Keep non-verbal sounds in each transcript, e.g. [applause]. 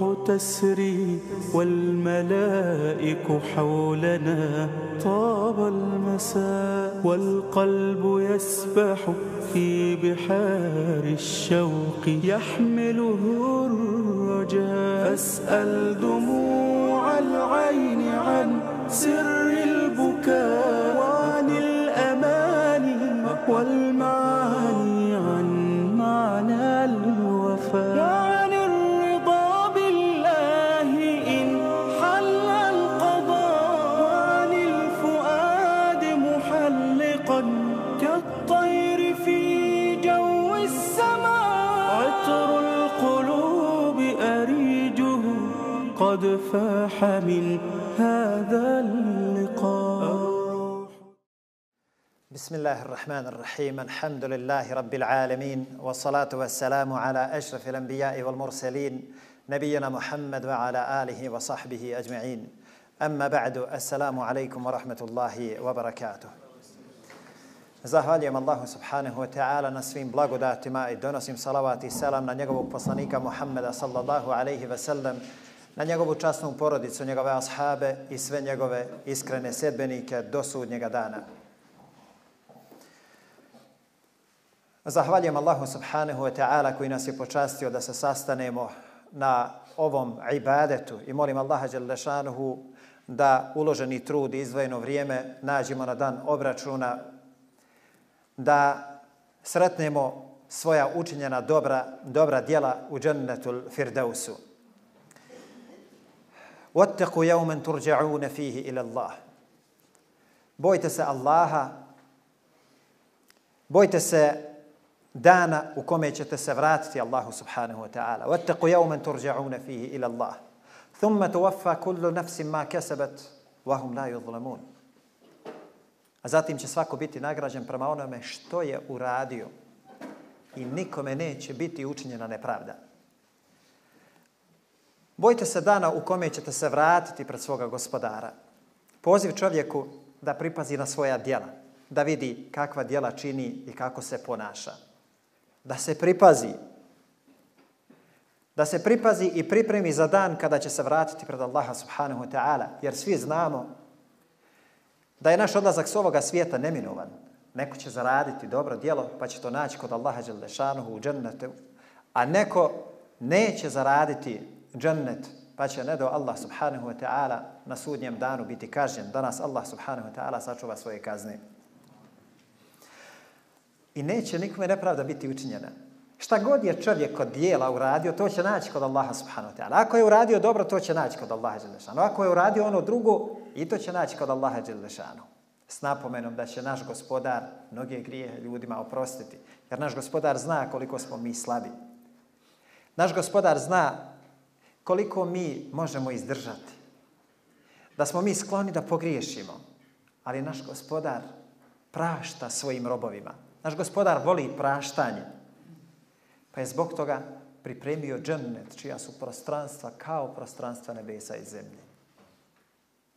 والروح تسري والملائك حولنا. طاب المساء والقلب يسبح في بحار الشوق. يحمله الرجاء. فاسأل دموع العين عن سر فاح من هذا اللقاء. بسم الله الرحمن الرحيم الحمد لله رب العالمين والصلاة والسلام على أشرف الأنبياء والمرسلين نبينا محمد وعلى آله وصحبه أجمعين. أما بعد السلام عليكم ورحمة الله وبركاته. Zahvaljujem Allahu subhanahu wa ta'ala na svim blagodatima i donosim salavat i selam na njegovog poslanika Muhammeda sallallahu alaihi ve sellem, na njegovu časnu porodicu, njegove ashabe i sve njegove iskrene sedbenike do sudnjega dana. Zahvaljujem Allahu subhanahu wa ta'ala koji nas je počastio da se sastanemo na ovom ibadetu i molim Allaha Đelešanuhu da uloženi trud i izdvojeno vrijeme nađemo na dan obračuna, da sretnemo svoja učinjena dobra, dobra djela u džennetul firdausu. وَاتَّقُوا يَوْمًا تُرْجَعُونَ فِيهِ إِلَى اللَّهِ Bojte se Allaha, bojte se dana u kome ćete se vratiti Allahu subhanahu wa ta'ala. وَاتَّقُوا يَوْمًا تُرْجَعُونَ فِيهِ إِلَى اللَّهِ ثُمَّ تُوَفَّى كُلُّ نَفْسٍ مَا كَسَبَتْ وَهُمْ لَا يُظْلَمُونَ A zatim će svako biti nagrađen prema onome što je uradio i nikome neće biti učinjena nepravda. Bojte se dana u kome ćete se vratiti pred svoga gospodara. Poziv čovjeku da pripazi na svoja djela, da vidi kakva djela čini i kako se ponaša. Da se pripazi. Da se pripazi i pripremi za dan kada će se vratiti pred Allaha subhanahu wa ta'ala. Jer svi znamo da je naš odlazak s ovoga svijeta neminovan. Neko će zaraditi dobro djelo pa će to naći kod Allaha Đelešanuhu u džennetu. A neko neće zaraditi džennet, pa će ne do Allah subhanahu wa ta'ala na sudnjem danu biti kažnjen. Danas Allah subhanahu wa ta'ala sačuva svoje kazne. I neće nikome nepravda biti učinjena. Šta god je čovjek kod dijela uradio, to će naći kod Allaha subhanahu wa ta'ala. Ako je uradio dobro, to će naći kod Allaha dželešanu. Ako je uradio ono drugo, i to će naći kod Allaha dželešanu. S napomenom da će naš gospodar mnoge grije ljudima oprostiti. Jer naš gospodar zna koliko smo mi slabi. Naš gospodar zna koliko mi možemo izdržati. Da smo mi skloni da pogriješimo. Ali naš gospodar prašta svojim robovima. Naš gospodar voli praštanje. Pa je zbog toga pripremio džennet, čija su prostranstva kao prostranstva nebesa i zemlje.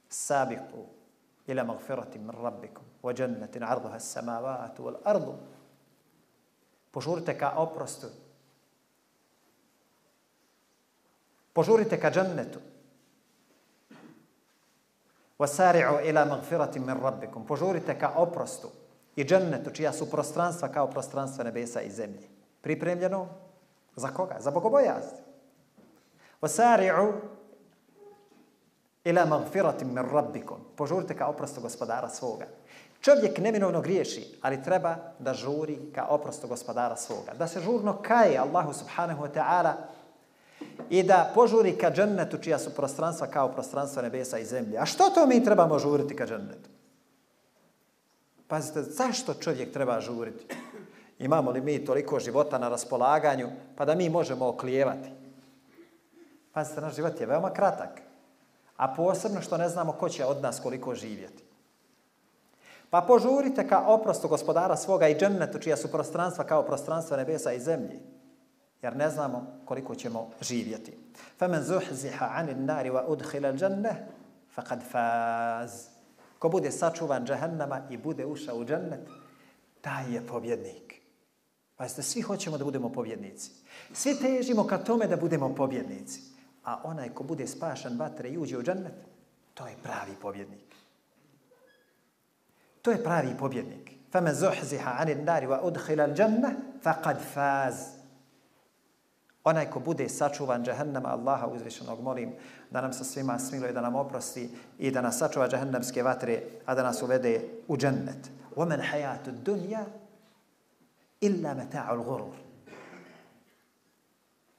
Sabiku ila magfirati min rabbikum wa džennetin arduha samavatu wal ardu. Požurite ka oprostu Požurite ka džennetu. Wasari'u ila magfiratin min rabbikum. Požurite ka oprostu i džennetu, čija su prostranstva kao prostranstva nebesa i zemlje. Pripremljeno za koga? Za bogobojazd. Wasari'u ila magfiratin min rabbikum. Požurite ka oprostu gospodara svoga. Čovjek neminovno griješi, ali treba da žuri ka oprostu gospodara svoga. Da se žurno kaje Allahu subhanahu wa ta'ala i da požuri ka džennetu čija su prostranstva kao prostranstva nebesa i zemlje. A što to mi trebamo žuriti ka džennetu? Pazite, zašto čovjek treba žuriti? Imamo li mi toliko života na raspolaganju pa da mi možemo oklijevati? Pazite, naš život je veoma kratak. A posebno što ne znamo ko će od nas koliko živjeti. Pa požurite ka oprostu gospodara svoga i džennetu čija su prostranstva kao prostranstva nebesa i zemlje jer ne znamo koliko ćemo živjeti. فَمَنْ zuhziha عَنِ النَّارِ wa udkhila al-jannah faqad faz. Ko bude sačuvan džahannama i bude ušao u džennet, taj je pobjednik. Pazite, svi hoćemo da budemo pobjednici. Svi težimo ka tome da budemo pobjednici. A onaj ko bude spašan vatre i uđe u džennet, to je pravi pobjednik. To je pravi pobjednik. فَمَنْ zuhziha عَنِ النَّارِ wa udkhila al فَازِ faqad faz. Onaj ko bude sačuvan džahannama Allaha uzvišenog molim da nam se svima smiluje, da nam oprosti i da nas sačuva džahannamske vatre, a da nas uvede u džennet. ومن حياة الدنيا إلا متاع الغرور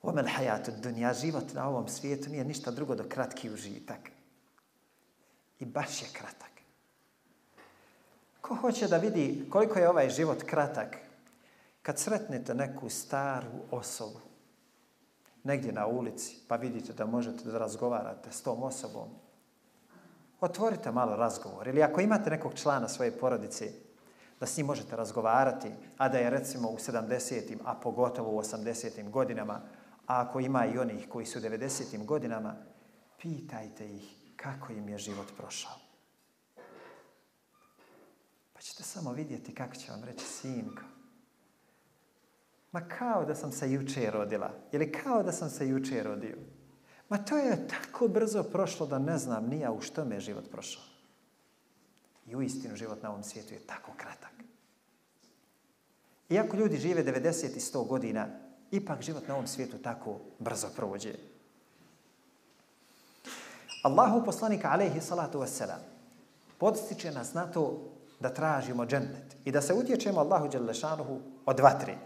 ومن حياة الدنيا život na ovom svijetu nije ništa drugo do kratki užitak. I baš je kratak. Ko hoće da vidi koliko je ovaj život kratak, kad sretnete neku staru osobu, negdje na ulici, pa vidite da možete da razgovarate s tom osobom, otvorite malo razgovor. Ili ako imate nekog člana svoje porodice, da s njim možete razgovarati, a da je recimo u 70. a pogotovo u 80. godinama, a ako ima i onih koji su u 90. godinama, pitajte ih kako im je život prošao. Pa ćete samo vidjeti kako će vam reći sinko. Ma kao da sam se juče rodila. Ili kao da sam se juče rodio. Ma to je tako brzo prošlo da ne znam nija u što me je život prošao. I u istinu život na ovom svijetu je tako kratak. Iako ljudi žive 90 i 100 godina, ipak život na ovom svijetu tako brzo prođe. Allahu poslanika alaihi salatu wassalam podstiče nas na to da tražimo džennet i da se utječemo Allahu Đelešanuhu od vatri.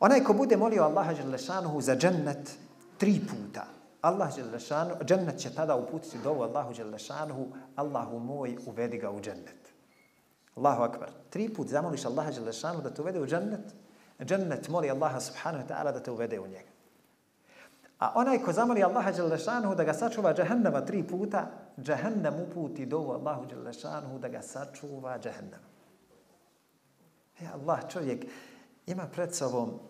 Onaj ko bude molio Allaha Đelešanuhu za džennet tri puta, Allah Đelešanu, džennet će tada uputiti dovu Allahu Đelešanuhu, Allahu moj, uvedi ga u džennet. Allahu akbar. Tri put zamoliš Allaha Đelešanu da te uvede u džennet, džennet moli Allaha subhanahu wa ta'ala da te uvede u njega. A onaj ko zamoli Allaha Đelešanuhu da ga sačuva džahennama tri puta, džahennem uputi dovu Allahu Đelešanuhu da ga sačuva džahennem. E Allah čovjek ima pred sobom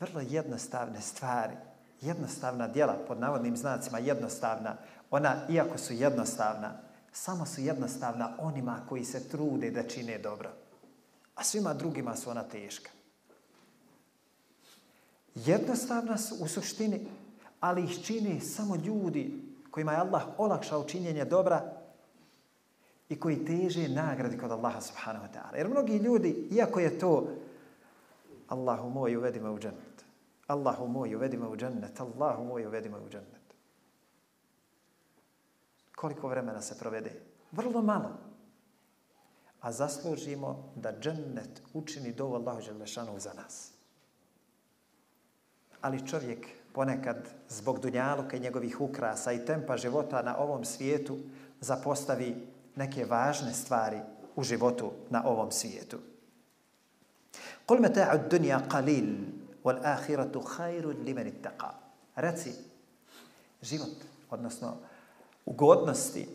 vrlo jednostavne stvari jednostavna djela, pod navodnim znacima jednostavna, ona, iako su jednostavna, samo su jednostavna onima koji se trude da čine dobro. A svima drugima su ona teška. Jednostavna su u suštini, ali ih čini samo ljudi kojima je Allah olakšao činjenje dobra i koji teže nagradi kod Allaha subhanahu wa ta'ala. Jer mnogi ljudi, iako je to Allahu moj, uvedi me u džennet. Allahu moj, uvedi me u džennet. Allahu moj, uvedi me u džennet. Koliko vremena se provede? Vrlo malo. A zaslužimo da džennet učini dovo Allahu Đelešanu za nas. Ali čovjek ponekad zbog dunjaluka i njegovih ukrasa i tempa života na ovom svijetu zapostavi neke važne stvari u životu na ovom svijetu. Kul meta'u dunja qalil, wal ahiratu khairun limen ittaqa. Reci život, odnosno ugodnosti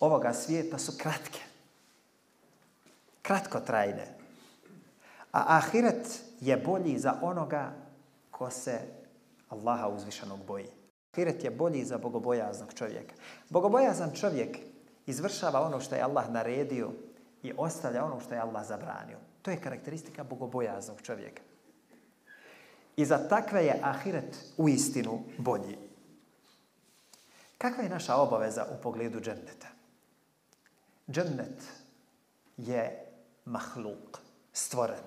ovoga svijeta su kratke. Kratko trajne. A ahiret je bolji za onoga ko se Allaha uzvišenog boji. Ahiret je bolji za bogobojaznog čovjeka. Bogobojazan čovjek izvršava ono što je Allah naredio i ostavlja ono što je Allah zabranio. To je karakteristika bogobojaznog čovjeka. I za takve je ahiret u istinu bolji. Kakva je naša obaveza u pogledu dženneta? Džennet je mahluk, stvoren.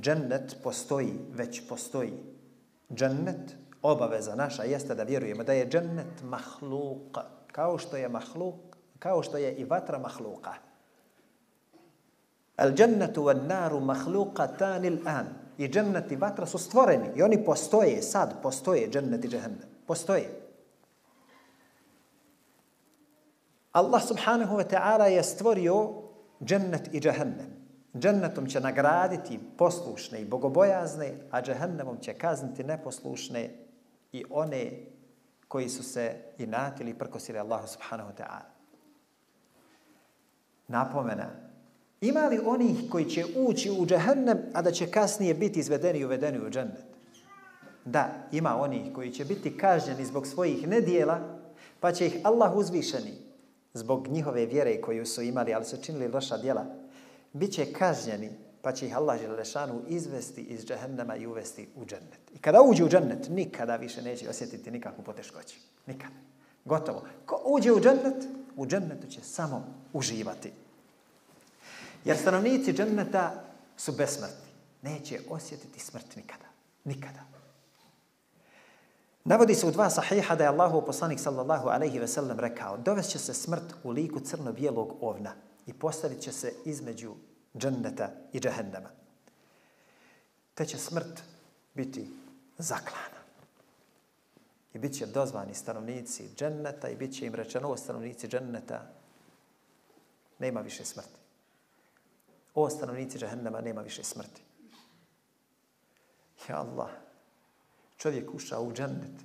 Džennet postoji, već postoji. Džennet, obaveza naša, jeste da vjerujemo da je džennet mahluk, kao što je mahluk, kao što je i vatra mahluka. Al džennetu van naru mahlukatan il an i džennet i vatra su stvoreni i oni postoje sad, postoje džennet i džehennem. Postoje. Allah subhanahu wa ta'ala je stvorio džennet i džehennem. Džennetom će nagraditi poslušne i bogobojazne, a džehennemom će kazniti neposlušne i one koji su se inatili i prkosili Allahu subhanahu wa ta'ala. Napomena, Ima li onih koji će ući u džahennem, a da će kasnije biti izvedeni i uvedeni u džennet? Da, ima onih koji će biti kažnjeni zbog svojih nedijela, pa će ih Allah uzvišeni zbog njihove vjere koju su imali, ali su činili loša djela, bit će kažnjeni pa će ih Allah Želešanu izvesti iz džehennema i uvesti u džennet. I kada uđe u džennet, nikada više neće osjetiti nikakvu poteškoću. Nikada. Gotovo. Ko uđe u džennet, u džennetu će samo uživati. Jer stanovnici dženneta su besmrtni. Neće osjetiti smrt nikada. Nikada. Navodi se u dva sahiha da je Allahu poslanik sallallahu alaihi ve sellem rekao dovest će se smrt u liku crno-bijelog ovna i postavit će se između dženneta i džehennema. Te će smrt biti zaklana. I bit će dozvani stanovnici dženneta i bit će im rečeno stanovnici dženneta nema više smrti. O stanovnici džahennema nema više smrti. Ja Allah, čovjek ušao u džennet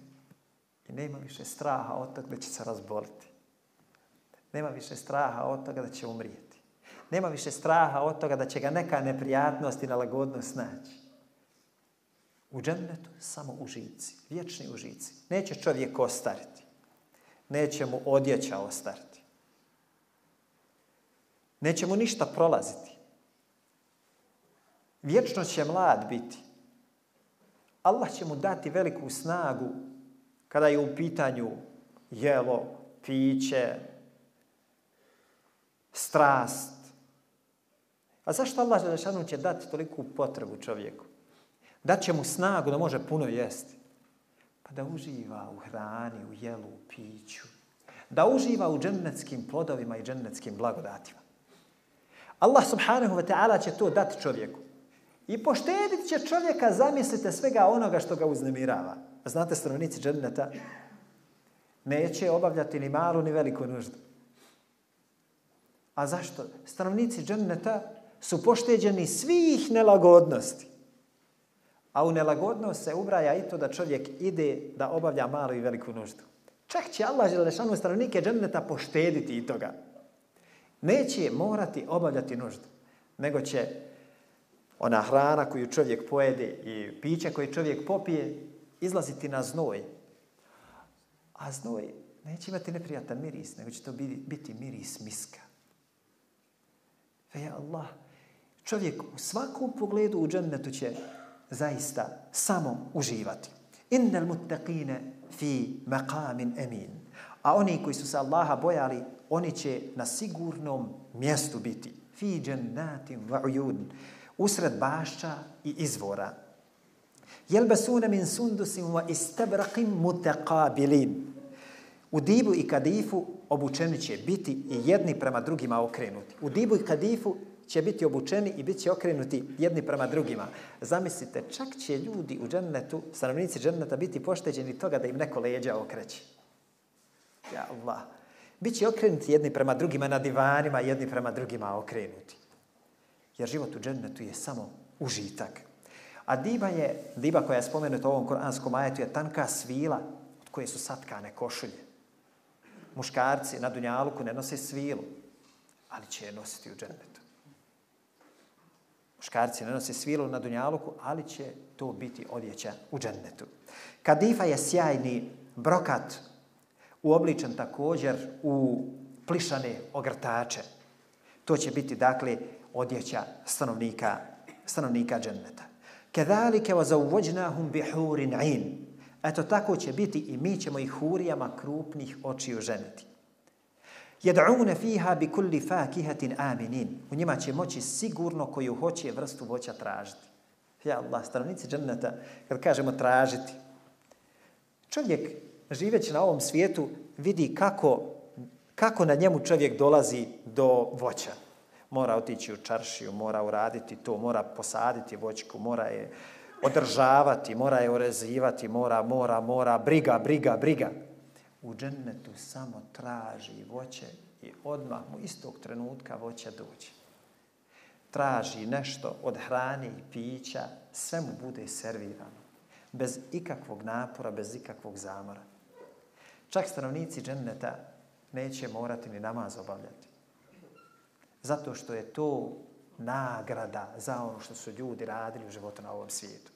i nema više straha od toga da će se razboliti. Nema više straha od toga da će umrijeti. Nema više straha od toga da će ga neka neprijatnost i nalagodnost naći. U džennetu samo užici, vječni užici. Neće čovjek ostariti. Neće mu odjeća ostariti. Neće mu ništa prolaziti. Vječno će mlad biti. Allah će mu dati veliku snagu kada je u pitanju jelo, piće, strast. A zašto Allah Želešanu će dati toliku potrebu čovjeku? Daće mu snagu da može puno jesti. Pa da uživa u hrani, u jelu, u piću. Da uživa u džennetskim plodovima i džennetskim blagodatima. Allah subhanahu wa ta'ala će to dati čovjeku. I poštedit će čovjeka, zamislite, svega onoga što ga uznemirava. Znate, stanovnici dženneta neće obavljati ni malu ni veliku nuždu. A zašto? Stanovnici dženneta su pošteđeni svih nelagodnosti. A u nelagodnost se ubraja i to da čovjek ide da obavlja malu i veliku nuždu. Čak će Allah želešanu stanovnike dženneta poštediti i toga. Neće morati obavljati nuždu, nego će ona hrana koju čovjek pojede i piće koje čovjek popije izlaziti na znoj. A znoj neće imati neprijatan miris, nego će to biti miris miska. Fe Allah, čovjek u svakom pogledu u džennetu će zaista samo uživati. Innal muttaqine fi maqamin amin. A oni koji su se Allaha bojali, oni će na sigurnom mjestu biti. Fi jannatin wa usred bašća i izvora. Jelbesune min sundusim wa istabraqim mutaqabilin. U dibu i kadifu obučeni će biti i jedni prema drugima okrenuti. U dibu i kadifu će biti obučeni i bit će okrenuti jedni prema drugima. Zamislite, čak će ljudi u džennetu, stanovnici dženneta, biti pošteđeni toga da im neko leđa okreće. Ja Allah. Biće okrenuti jedni prema drugima na divanima, jedni prema drugima okrenuti. Jer život u džennetu je samo užitak. A diba je, diba koja je spomenuta u ovom koranskom ajetu, je tanka svila od koje su satkane košulje. Muškarci na Dunjaluku ne nose svilu, ali će je nositi u džennetu. Muškarci ne nose svilu na Dunjaluku, ali će to biti odjeća u džennetu. Kadifa je sjajni brokat uobličen također u plišane ogrtače. To će biti, dakle, odjeća stanovnika, stanovnika dženneta. Kedalike wa bi bihurin ain. Eto tako će biti i mi ćemo ih hurijama krupnih očiju ženiti. Jed'une fiha bi kulli fakihatin aminin. U njima će moći sigurno koju hoće vrstu voća tražiti. Ja Allah, stanovnici dženneta, kad kažemo tražiti, čovjek živeći na ovom svijetu vidi kako, kako na njemu čovjek dolazi do voća mora otići u čaršiju, mora uraditi to, mora posaditi voćku, mora je održavati, mora je orezivati, mora, mora, mora, briga, briga, briga. U džennetu samo traži voće i odmah mu istog trenutka voće dođe. Traži nešto od hrane i pića, sve mu bude servirano. Bez ikakvog napora, bez ikakvog zamora. Čak stanovnici dženneta neće morati ni namaz obavljati. Zato što je to nagrada za ono što su ljudi radili u životu na ovom svijetu.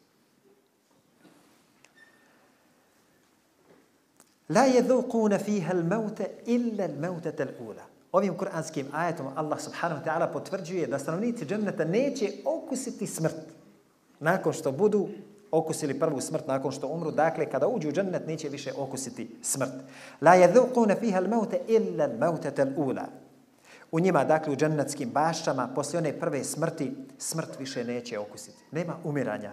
La yadhuquna fiha al-mauta illa al-mautata al-ula. Ovim kuranskim ajetom Allah subhanahu wa ta'ala potvrđuje da stanovnici dženneta neće okusiti smrt nakon što budu okusili prvu smrt nakon što umru. Dakle, kada uđu u džennet neće više okusiti smrt. La yadhuquna fiha al-mauta illa al-mautata al-ula. U njima, dakle, u džennetskim bašćama, poslije one prve smrti, smrt više neće okusiti. Nema umiranja.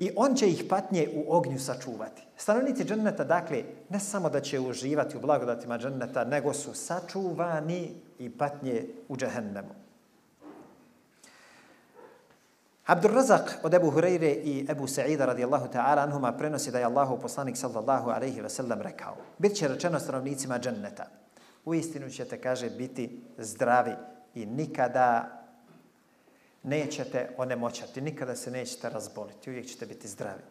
I on će ih patnje u ognju sačuvati. Stanovnici dženneta, dakle, ne samo da će uživati u blagodatima dženneta, nego su sačuvani i patnje u džehennemu. Abdur Razak od Ebu Hureyre i Ebu Sa'ida radijallahu ta'ala anhuma prenosi da je Allahu poslanik sallallahu alaihi ve sellem rekao bit će rečeno stanovnicima dženneta u istinu ćete, kaže, biti zdravi i nikada nećete onemoćati, nikada se nećete razboliti, uvijek ćete biti zdravi.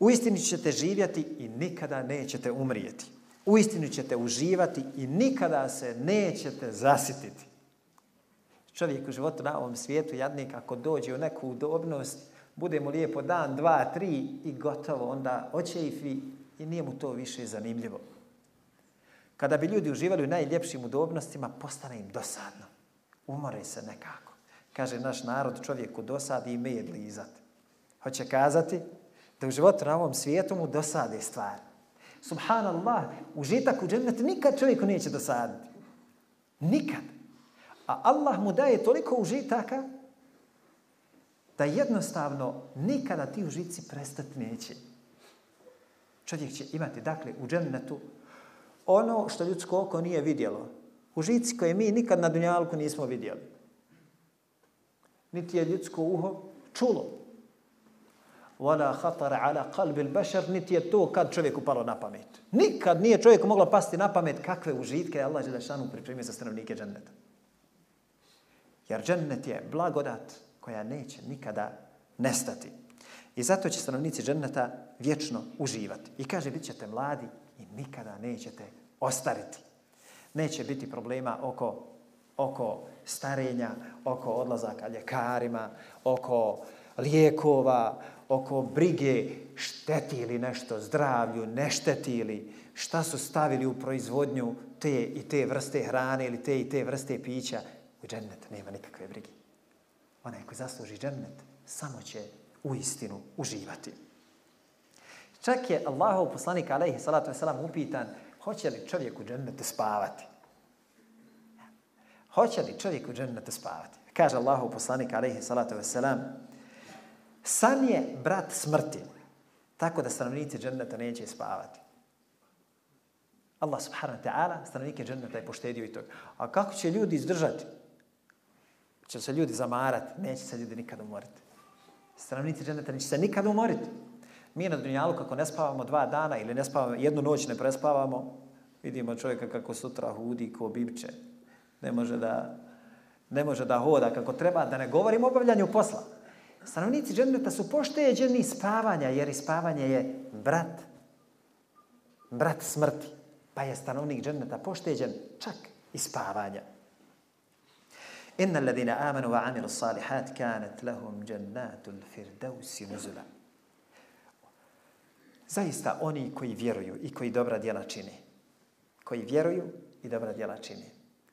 U istinu ćete živjeti i nikada nećete umrijeti. U istinu ćete uživati i nikada se nećete zasititi. Čovjek u životu na ovom svijetu, jadnik, ako dođe u neku udobnost, bude mu lijepo dan, dva, tri i gotovo, onda očejifi i nije mu to više zanimljivo. Kada bi ljudi uživali u najljepšim udobnostima, postane im dosadno. Umore se nekako. Kaže naš narod čovjeku dosadi i med lizat. Hoće kazati da u životu na ovom svijetu mu dosade stvari. Subhanallah, užitak u džennetu nikad čovjeku neće dosaditi. Nikad. A Allah mu daje toliko užitaka da jednostavno nikada ti užici prestati neće. Čovjek će imati, dakle, u džennetu ono što ljudsko oko nije vidjelo. Užici koje mi nikad na dunjalku nismo vidjeli. Niti je ljudsko uho čulo. Wala khatara ala qalbi al-bashar niti je to kad čovjeku palo na pamet. Nikad nije čovjeku moglo pasti na pamet kakve užitke Allah je pripremio za stanovnike dženneta. Jer džennet je blagodat koja neće nikada nestati. I zato će stanovnici dženneta vječno uživati. I kaže, bit ćete mladi nikada nećete ostariti. Neće biti problema oko, oko starenja, oko odlazaka ljekarima, oko lijekova, oko brige šteti li nešto zdravlju, ne šteti li, šta su stavili u proizvodnju te i te vrste hrane ili te i te vrste pića. U džennet nema nikakve brige. Onaj koji zasluži džennet samo će u istinu uživati. Čak je Allahov poslanik alejhi salatu vesselam upitan hoće li čovjek u džennetu spavati. Hoće li čovjek u džennetu spavati? Kaže Allahov poslanik alejhi salatu vesselam san je brat smrti. Tako da stanovnici dženneta neće spavati. Allah subhanahu wa ta'ala stanovnike dženneta je poštedio i toga. A kako će ljudi izdržati? Će se ljudi zamarati? Neće se ljudi nikada umoriti. Stanovnici dženneta neće se nikada umoriti. Mi na dunjalu kako ne spavamo dva dana ili ne spavamo, jednu noć ne prespavamo, vidimo čovjeka kako sutra hudi ko bibče. Ne može da, ne može da hoda kako treba, da ne govorimo o obavljanju posla. Stanovnici dženeta su pošteđeni spavanja, jer spavanje je brat. Brat smrti. Pa je stanovnik dženeta pošteđen čak i spavanja. Inna alladhina amanu wa amilu salihat kanat lahum jannatul firdausi nuzula. Zaista oni koji vjeruju i koji dobra djela čini. Koji vjeruju i dobra djela čini.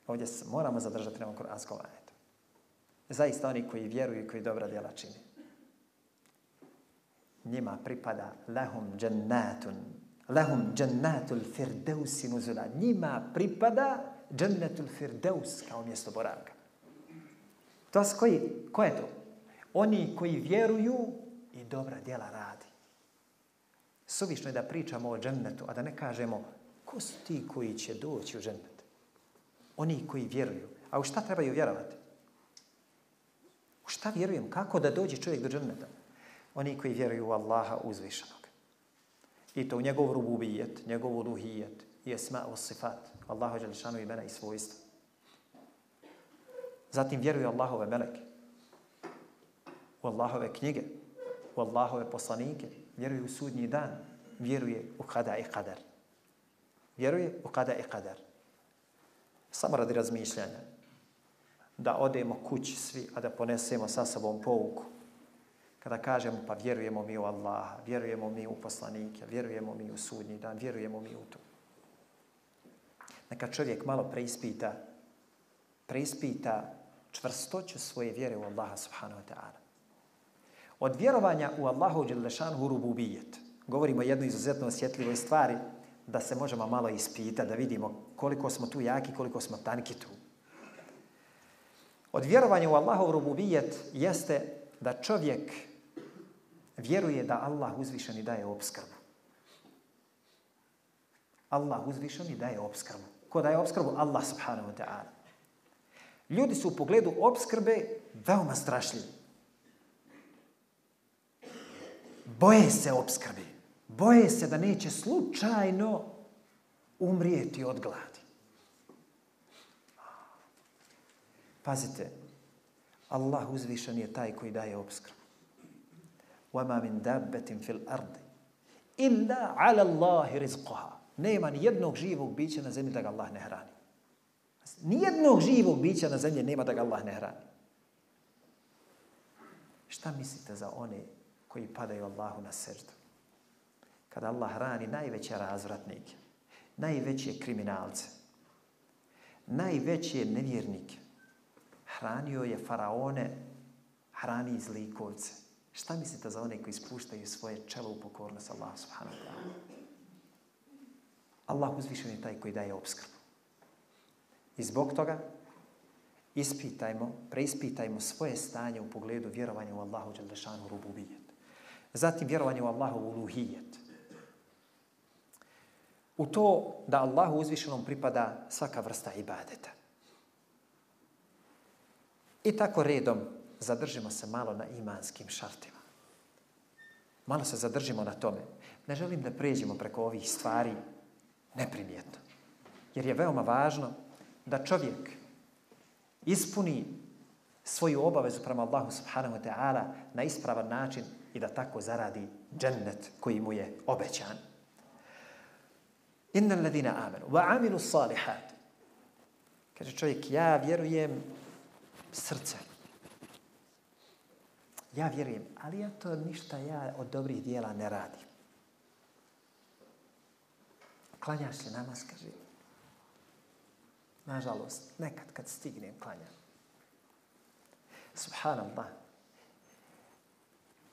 Ovdje moramo zadržati na ovom kuranskom ajetu. Zaista oni koji vjeruju i koji dobra djela čini. Njima pripada lahum džennatun. Lahum džennatul firdausi nuzula. Njima pripada džennatul firdevs kao mjesto boravka. To je koji? Ko je to? Oni koji vjeruju i dobra djela radi. Suvišno je da pričamo o džennetu, a da ne kažemo ko su ti koji će doći u džennet? Oni koji vjeruju. A u šta trebaju vjerovati? U šta vjerujem? Kako da dođe čovjek do dženneta? Oni koji vjeruju u Allaha uzvišenog. I to u njegov rububijet, njegov ruhijet, i esma o sifat. Allahu želešanu imena i svojstva. Zatim vjeruju Allahove meleke. U Allahove knjige. U Allahove poslanike vjeruje u sudnji dan, vjeruje u kada i kadar. Vjeruje u kada i kadar. Samo radi razmišljanja. Da odemo kući svi, a da ponesemo sa sobom pouku. Kada kažemo pa vjerujemo mi u Allaha, vjerujemo mi u poslanike, vjerujemo mi u sudnji dan, vjerujemo mi u to. neka čovjek malo preispita, preispita čvrstoću svoje vjere u Allaha subhanahu wa ta'ala. Od vjerovanja u Allahu dželešanu rububijet. Govorimo o jednoj izuzetno osjetljivoj stvari da se možemo malo ispita, da vidimo koliko smo tu jaki, koliko smo tanki tu. Od vjerovanja u Allahov rububijet jeste da čovjek vjeruje da Allah uzvišeni daje obskrbu. Allah uzvišeni daje obskrbu. Ko daje obskrbu? Allah subhanahu wa ta'ala. Ljudi su u pogledu obskrbe veoma strašljivi. Boje se obskrbe. Boje se da neće slučajno umrijeti od gladi. Pazite, Allah uzvišen je taj koji daje obskrbu. وَمَا مِنْ دَبَّةٍ فِي الْأَرْضِ إِلَّا عَلَى اللَّهِ رِزْقُهَا Nema ni jednog živog bića na zemlji da ga Allah ne hrani. Nijednog živog bića na zemlji nema da ga Allah ne hrani. Šta mislite za one koji padaju Allahu na srdu. Kada Allah hrani najveće razvratnike, najveće kriminalce, najveće nevjernike, hranio je faraone, hrani zlikovce. Šta mislite za one koji spuštaju svoje čelo u pokornost Allah subhanahu wa ta'ala? Allah uzvišen je taj koji daje obskrbu. I zbog toga ispitajmo, preispitajmo svoje stanje u pogledu vjerovanja u Allahu Đalešanu rububijet. Zatim vjerovanje u Allahu uluhijet. U to da Allahu uzvišenom pripada svaka vrsta ibadeta. I tako redom zadržimo se malo na imanskim šartima. Malo se zadržimo na tome. Ne želim da pređemo preko ovih stvari neprimjetno. Jer je veoma važno da čovjek ispuni svoju obavezu prema Allahu subhanahu wa ta'ala na ispravan način i da tako zaradi džennet koji mu je obećan. Inna alladhina amanu wa amilu salihat. Kaže čovjek, ja vjerujem srce. Ja vjerujem, ali ja to ništa ja od dobrih dijela ne radim. Klanjaš se namaz, kaže. Nažalost, nekad kad stignem klanjam. Subhanallah.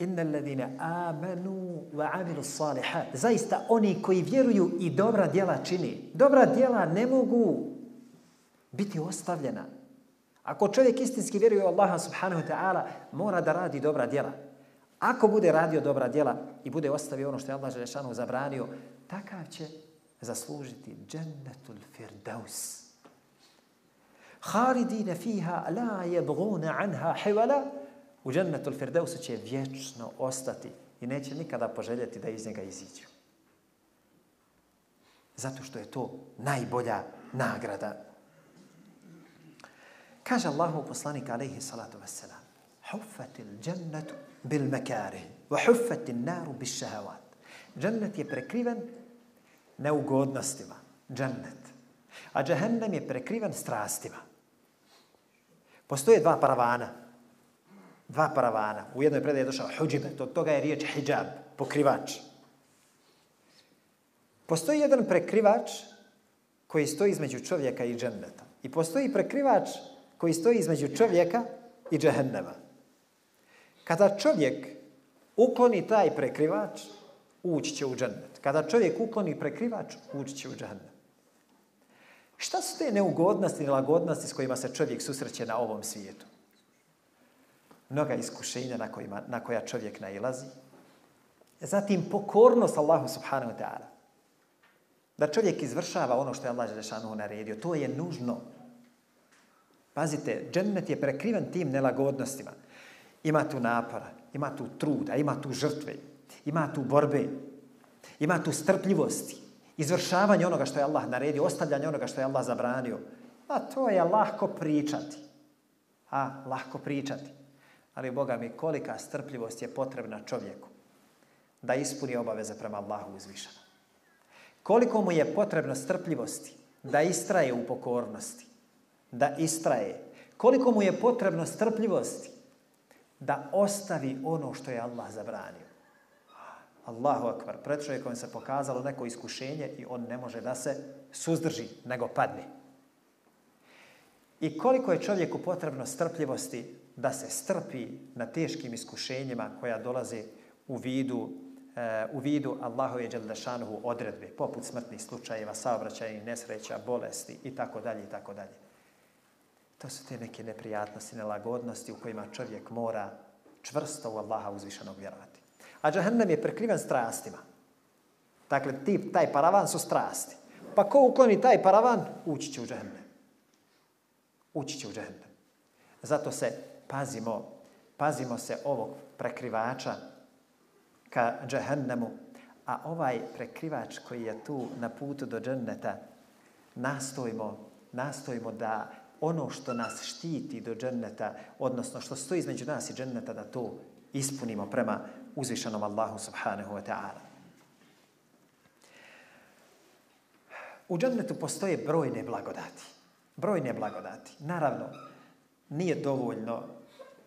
Inna alladhina amanu wa amilu salihat. Zaista oni koji vjeruju i dobra djela čini. Dobra djela ne mogu biti ostavljena. Ako čovjek istinski vjeruje u Allaha subhanahu wa ta'ala, mora da radi dobra djela. Ako bude radio dobra djela i bude ostavio ono što je Allah Želešanu zabranio, takav će zaslužiti džennetul firdaus. Haridine fiha la jebguna anha hivala, u džennetul firdeusu će vječno ostati i neće nikada poželjeti da iz njega iziđu. Zato što je to najbolja nagrada. Kaže Allahu poslanik alaihi salatu wassalam Huffatil džennetu bil mekarih wa huffatil naru bil šahavat. Džennet je prekriven neugodnostima. Džennet. A džehennem je prekriven strastima. Postoje dva paravana. Dva paravana. U jednoj predaji je došao to Od toga je riječ hijab, pokrivač. Postoji jedan prekrivač koji stoji između čovjeka i dženneta. I postoji prekrivač koji stoji između čovjeka i džehennema. Kada čovjek ukloni taj prekrivač, ući će u džennet. Kada čovjek ukloni prekrivač, ući će u džennet. Šta su te neugodnosti i lagodnosti s kojima se čovjek susreće na ovom svijetu? Mnoga iskušenja na, kojima, na koja čovjek nailazi. Zatim pokornost Allahu subhanahu wa ta'ala. Da čovjek izvršava ono što je Allah Želešanuhu naredio. To je nužno. Pazite, džennet je prekriven tim nelagodnostima. Ima tu napora, ima tu truda, ima tu žrtve, ima tu borbe, ima tu strpljivosti, izvršavanje onoga što je Allah naredio, ostavljanje onoga što je Allah zabranio. A to je lahko pričati. A, lahko pričati. Ali, Boga mi, kolika strpljivost je potrebna čovjeku da ispuni obaveze prema Allahu uzvišeno. Koliko mu je potrebno strpljivosti da istraje u pokornosti, da istraje. Koliko mu je potrebno strpljivosti da ostavi ono što je Allah zabranio. Allahu akbar, pred čovjekom se pokazalo neko iskušenje i on ne može da se suzdrži, nego padne. I koliko je čovjeku potrebno strpljivosti da se strpi na teškim iskušenjima koja dolaze u vidu e, u vidu Allahove dželdašanuhu odredbe, poput smrtnih slučajeva, saobraćajnih nesreća, bolesti i tako dalje i tako dalje. To su te neke neprijatnosti, nelagodnosti u kojima čovjek mora čvrsto u Allaha uzvišenog vjerovati. A džahannam je prekriven strastima. Dakle, tip, taj paravan su strasti. Pa ko ukloni taj paravan, ući će u džahnem. Ući će u džahnem. Zato se pazimo, pazimo se ovog prekrivača ka džehennemu, a ovaj prekrivač koji je tu na putu do dženneta, nastojimo, nastojimo da ono što nas štiti do dženneta, odnosno što stoji između nas i dženneta, da to ispunimo prema uzvišenom Allahu subhanahu wa ta'ala. U džennetu postoje brojne blagodati. Brojne blagodati. Naravno, nije dovoljno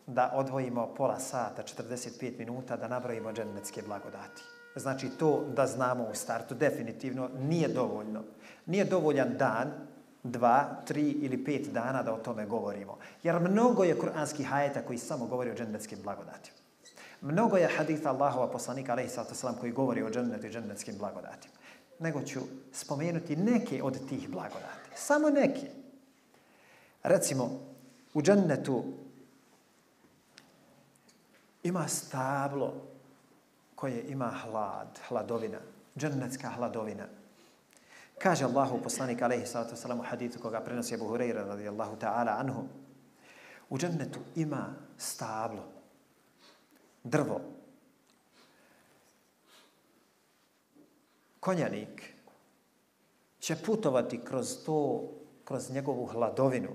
da odvojimo pola sata, 45 minuta, da nabrojimo džennetske blagodati. Znači, to da znamo u startu definitivno nije dovoljno. Nije dovoljan dan, dva, tri ili pet dana da o tome govorimo. Jer mnogo je kuranskih hajeta koji samo govori o džennetskim blagodatima. Mnogo je haditha Allahova poslanika, alaihi sallatu sallam, koji govori o džennetu i džennetskim blagodatima. Nego ću spomenuti neke od tih blagodati. Samo neke. Recimo, u džennetu ima stablo koje ima hlad, hladovina, džennetska hladovina. Kaže Allahu poslanik alaihi salatu wasalam u hadithu koga prenosi Abu Hurajra radijallahu ta'ala anhu. U džennetu ima stablo, drvo, konjanik će putovati kroz to, kroz njegovu hladovinu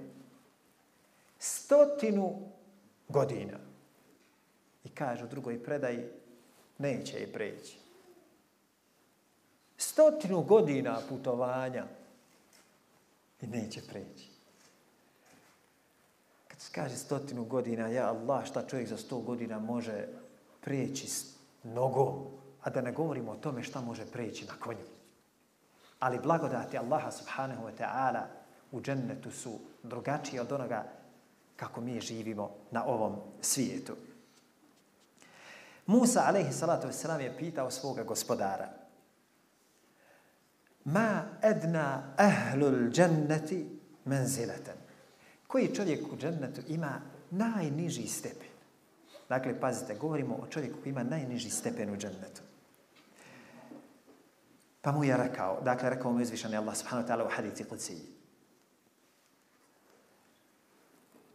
stotinu godina. I kaže u drugoj predaji, neće je preći stotinu godina putovanja i neće preći. Kad se kaže stotinu godina, ja Allah, šta čovjek za sto godina može preći s nogom, a da ne govorimo o tome šta može preći na konju. Ali blagodati Allaha subhanahu wa ta'ala u džennetu su drugačije od onoga kako mi živimo na ovom svijetu. Musa, alaihi salatu wasalam, je pitao svoga gospodara – ma edna ahlul dženneti menzileten. Koji čovjek u džennetu ima najniži stepen? Dakle, pazite, govorimo o čovjeku koji ima najniži stepen u džennetu. Pa mu je rekao, dakle, rekao mu izvišan Allah subhanahu wa ta'ala u hadithi kuciji.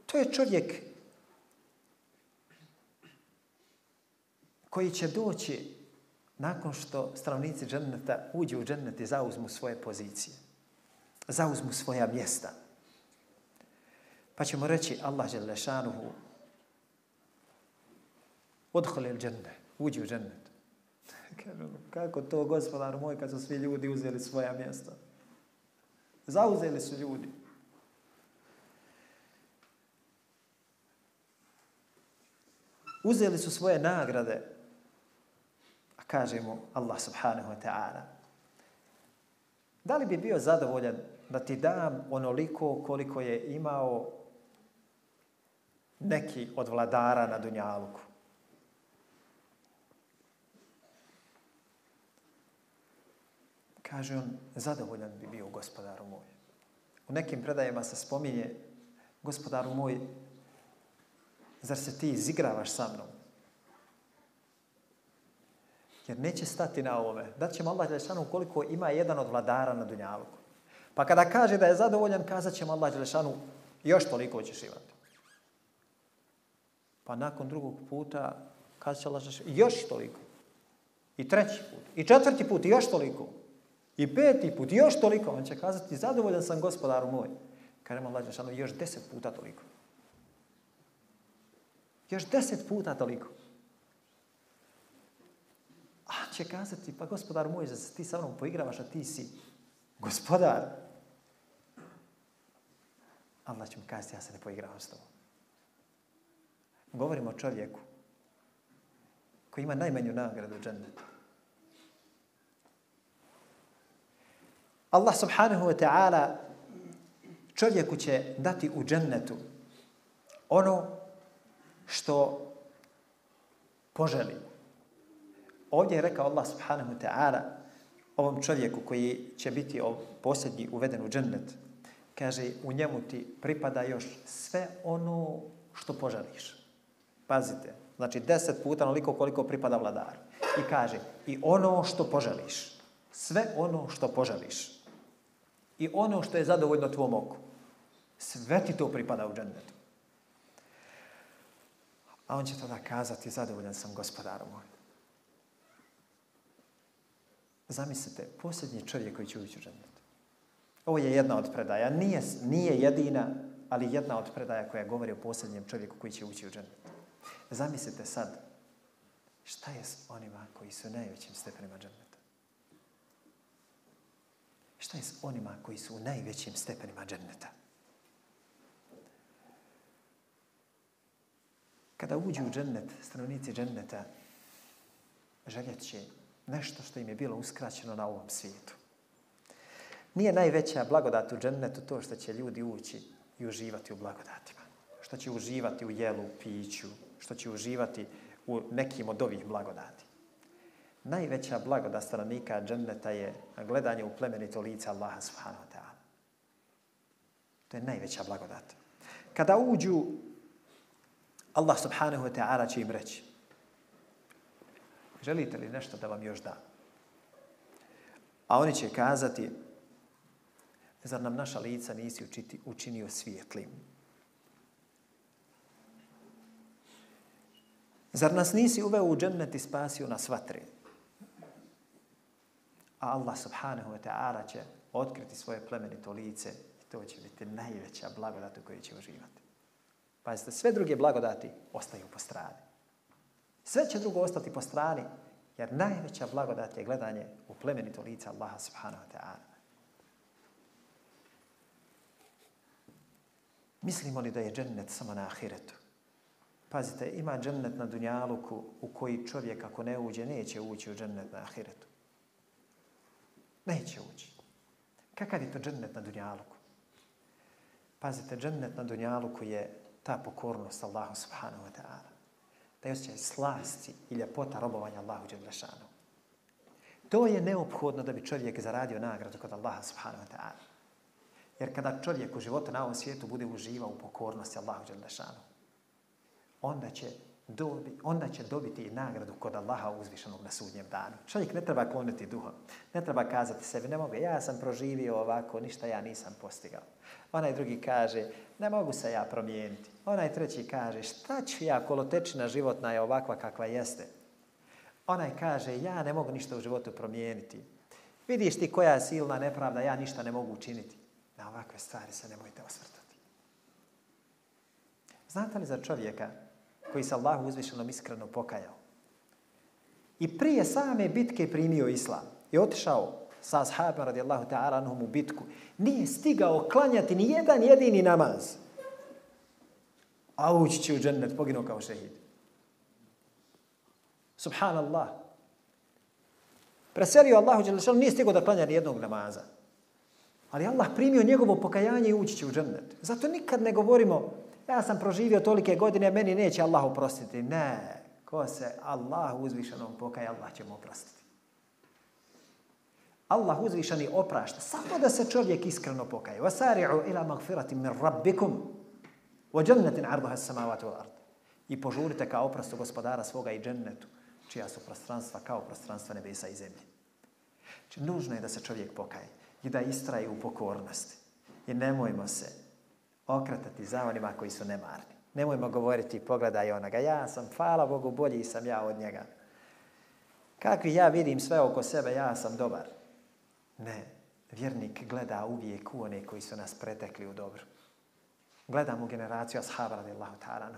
To je čovjek koji će doći nakon što stanovnici dženneta uđu u džennet i zauzmu svoje pozicije, zauzmu svoja mjesta. Pa ćemo reći Allah je lešanuhu odhole il dženne, uđi u džennet. [laughs] Kako to, gospodar moj, kad su svi ljudi uzeli svoja mjesta? Zauzeli su ljudi. Uzeli su svoje nagrade, kaže mu Allah subhanahu wa ta'ala. Da li bi bio zadovoljan da ti dam onoliko koliko je imao neki od vladara na Dunjaluku? Kaže on, zadovoljan bi bio gospodaru moj. U nekim predajama se spominje, gospodaru moj, zar se ti izigravaš sa mnom? Jer neće stati na ovome. Da ćemo Allah Đelešanu koliko ima jedan od vladara na Dunjaluku. Pa kada kaže da je zadovoljan, kazat ćemo Allah Đelešanu još toliko ćeš imati. Pa nakon drugog puta kazat će Allah Đelešanu još toliko. I treći put. I četvrti put još toliko. I peti put još toliko. On će kazati zadovoljan sam gospodaru moj. Kaže mu Allah Đelešanu još deset puta toliko. Još deset puta toliko. A će kazati, pa gospodar moj, za se ti sa mnom poigravaš, a ti si gospodar. Allah će mu kazati, ja se ne poigravam s tobom. Govorimo o čovjeku koji ima najmanju nagradu džennetu. Allah subhanahu wa ta'ala čovjeku će dati u džennetu ono što poželi Ovdje je rekao Allah subhanahu wa ta'ala ovom čovjeku koji će biti posljednji uveden u džennet. Kaže, u njemu ti pripada još sve ono što poželiš. Pazite, znači deset puta onoliko koliko pripada vladaru. I kaže, i ono što poželiš. Sve ono što poželiš. I ono što je zadovoljno tvom oku. Sve ti to pripada u džennetu. A on će tada kazati, zadovoljan sam gospodarom moj. Zamislite, posljednji čovjek koji će ući u džennet. Ovo je jedna od predaja. Nije, nije jedina, ali jedna od predaja koja govori o posljednjem čovjeku koji će ući u džennet. Zamislite sad, šta je s onima koji su najvećim stepenima dženneta? Šta je s onima koji su u najvećim stepenima dženneta? Kada uđu u džennet, stanovnici dženneta, željet će nešto što im je bilo uskraćeno na ovom svijetu. Nije najveća blagodat u džennetu to što će ljudi ući i uživati u blagodatima. Što će uživati u jelu, piću, što će uživati u nekim od ovih blagodati. Najveća blagodat stanovnika dženneta je gledanje u plemenito lice Allaha subhanahu wa ta'ala. To je najveća blagodat. Kada uđu, Allah subhanahu wa ta'ala će im reći želite li nešto da vam još da? A oni će kazati, zar nam naša lica nisi učiti, učinio svijetlim? Zar nas nisi uveo u džennet i spasio na svatri? A Allah subhanahu wa ta'ala će otkriti svoje plemenito lice i to će biti najveća blagodat u kojoj će uživati. Pazite, sve druge blagodati ostaju po strani. Sve će drugo ostati po strani, jer najveća blagodat je gledanje u plemenito lice Allaha subhanahu wa ta'ala. Mislimo li da je džennet samo na ahiretu? Pazite, ima džennet na dunjaluku u koji čovjek ako ne uđe, neće ući u džennet na ahiretu. Neće ući. Kakav je to džennet na dunjaluku? Pazite, džennet na dunjaluku je ta pokornost Allahu subhanahu wa ta'ala taj osjećaj slasti i ljepota robovanja Allahu Đelešanu. To je neophodno da bi čovjek zaradio nagradu kod Allaha subhanahu wa ta'ala. Jer kada čovjek u životu na ovom svijetu bude uživao u pokornosti Allahu Đelešanu, onda će, dobi, onda će dobiti i nagradu kod Allaha uzvišenog na sudnjem danu. Čovjek ne treba kloniti duhom, ne treba kazati sebi, ne mogu, ja sam proživio ovako, ništa ja nisam postigao. Onaj drugi kaže, ne mogu se ja promijeniti. Onaj treći kaže, šta ću ja, kolotečina životna je ovakva kakva jeste. Onaj kaže, ja ne mogu ništa u životu promijeniti. Vidiš ti koja je silna nepravda, ja ništa ne mogu učiniti. Na ovakve stvari se nemojte osvrtati. Znate li za čovjeka koji se Allahu uzvišenom iskreno pokajao? I prije same bitke primio islam i otišao sa ashabima radijallahu ta'ala anhum u bitku, nije stigao klanjati ni jedan jedini namaz. A ući će u džennet, poginuo kao šehid. Subhanallah. Preselio Allahu Đelešanu, nije stigao da klanja ni jednog namaza. Ali Allah primio njegovo pokajanje i ući će u džennet. Zato nikad ne govorimo, ja sam proživio tolike godine, meni neće Allah oprostiti. Ne, ko se Allah uzvišenom pokaje, Allah će mu oprostiti. Allah uzvišeni oprašta. Samo da se čovjek iskreno pokaje. Wasari'u ila مَغْفِرَةٍ min rabbikum wa jannatin 'arduha as-samawati wal ard. I požurite ka oprostu gospodara svoga i džennetu, čija su prostranstva kao prostranstva nebesa i zemlje. Či znači, nužno je da se čovjek pokaje i da istraje u pokornosti. I nemojmo se okretati za onima koji su nemarni. Nemojmo govoriti, pogledaj onoga, ja sam, hvala Bogu, bolji sam ja od njega. Kakvi ja vidim sve oko sebe, ja sam dobar. Ne, vjernik gleda uvijek u one koji su nas pretekli u dobru. Gledamo u generaciju ashaba radijallahu ta'ala.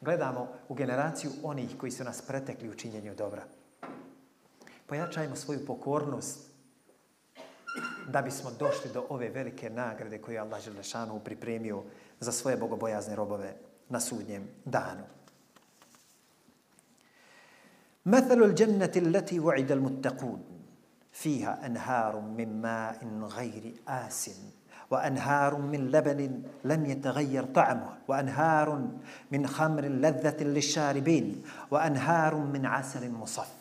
Gledamo u generaciju onih koji su nas pretekli u činjenju dobra. Pojačajmo svoju pokornost da bismo došli do ove velike nagrade koje je Allah Želešanu pripremio za svoje bogobojazne robove na sudnjem danu. مثل الجنة التي وعد المتقون فيها أنهار من ماء غير آس وأنهار من لبن لم يتغير طعمه وأنهار من خمر لذة للشاربين وأنهار من عسل مصفى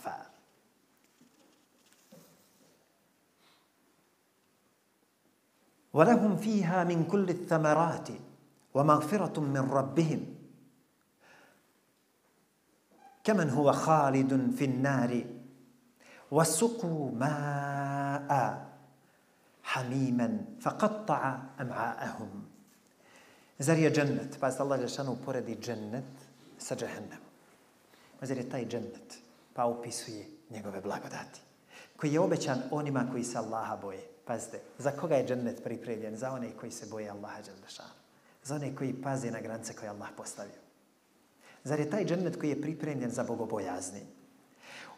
ولهم فيها من كل الثمرات ومغفرة من ربهم. كمن هو خالد في النار وسقوا ماء حميما فقطع أمعاءهم. زر جنة بس الله جلشانه بورد جنة سجهنم. وزر تاي جنة باو بيسوي نيغو بلاغداتي كي يوبيشان أونما كي سالله بويه Pazite, za koga je džennet pripremljen? Za one koji se boje Allaha Žešanu. Za one koji paze na granice koje Allah postavio. Zar je taj džennet koji je pripremljen za bogobojazni?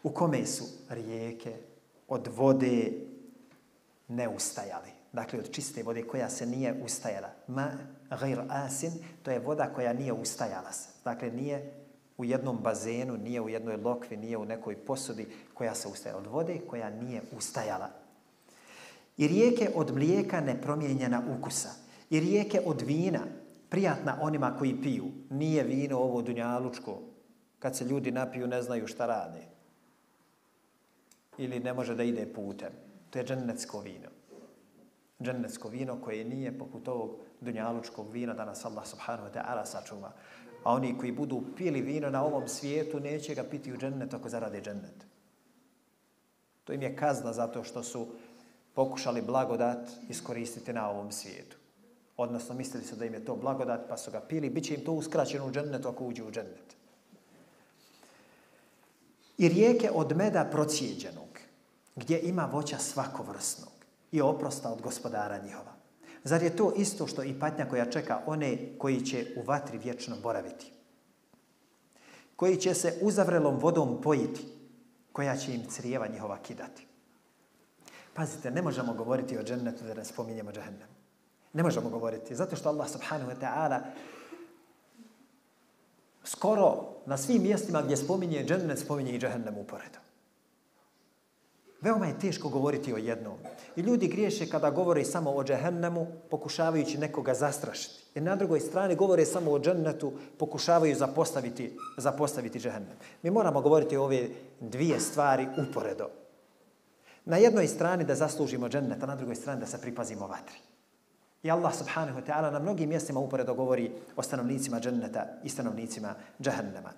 U kome su rijeke od vode neustajali? Dakle, od čiste vode koja se nije ustajala. Ma gajr asin, to je voda koja nije ustajala se. Dakle, nije u jednom bazenu, nije u jednoj lokvi, nije u nekoj posudi koja se ustajala. Od vode koja nije ustajala. I rijeke od mlijeka nepromijenjena ukusa. I rijeke od vina prijatna onima koji piju. Nije vino ovo dunjalučko. Kad se ljudi napiju, ne znaju šta rade. Ili ne može da ide putem. To je džennetsko vino. Džennetsko vino koje nije poput ovog dunjalučkog vina da nas Allah subhanahu wa ta'ala sačuva. A oni koji budu pili vino na ovom svijetu, neće ga piti u džennet ako zarade džennet. To im je kazna zato što su pokušali blagodat iskoristiti na ovom svijetu odnosno mislili su da im je to blagodat, pa su ga pili, Biće im to uskraćeno u džennetu ako uđu u džennet. I rijeke od meda procijeđenog, gdje ima voća svakovrsnog i oprosta od gospodara njihova. Zar je to isto što i patnja koja čeka one koji će u vatri vječno boraviti? Koji će se uzavrelom vodom pojiti, koja će im crijeva njihova kidati? Pazite, ne možemo govoriti o džennetu da ne spominjemo džehennem. Ne možemo govoriti. Zato što Allah subhanahu wa ta'ala skoro na svim mjestima gdje spominje džennet, spominje i džahennem uporedo. Veoma je teško govoriti o jednom. I ljudi griješe kada govore samo o džahennemu, pokušavajući nekoga zastrašiti. Jer na drugoj strani govore samo o džennetu, pokušavaju zapostaviti, zapostaviti džahennem. Mi moramo govoriti o ove dvije stvari uporedo. Na jednoj strani da zaslužimo džennet, a na drugoj strani da se pripazimo vatri. I Allah subhanahu wa ta'ala na mnogim mjestima uporedo govori o stanovnicima dženneta i stanovnicima džahannama.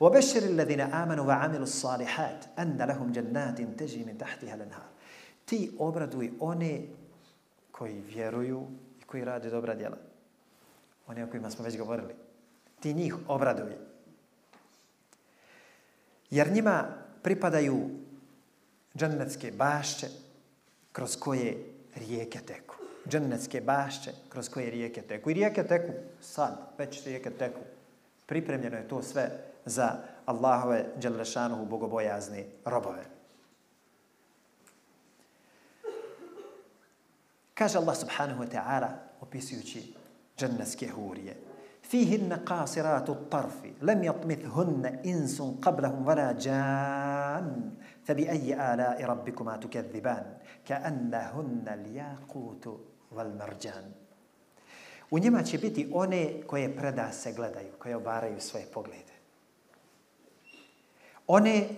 وَبَشِّرِ الَّذِينَ آمَنُوا وَعَمِلُوا الصَّالِحَاتِ أَنَّ لَهُمْ جَنَّاتٍ تَجْرِي مِنْ تَحْتِهَا الْأَنْهَارُ Ti obraduj one koji vjeruju i koji rade dobra djela. One o kojima smo već govorili. Ti njih obraduj. Jer njima pripadaju džennetske bašće kroz koje rijeke teku džennetske bašće kroz koje rijeke teku. I rijeke teku sad, već rijeke teku. Pripremljeno je to sve za Allahove džellešanuhu bogobojazni robove. Kaže Allah subhanahu wa ta'ala opisujući džennetske hurije. فيهن قاصرات الطرف لم يطمثهن إنس قبلهم ولا جان فبأي آلاء ربكما تكذبان كأنهن الياقوت val marđan. U njima će biti one koje preda se gledaju, koje obaraju svoje poglede. One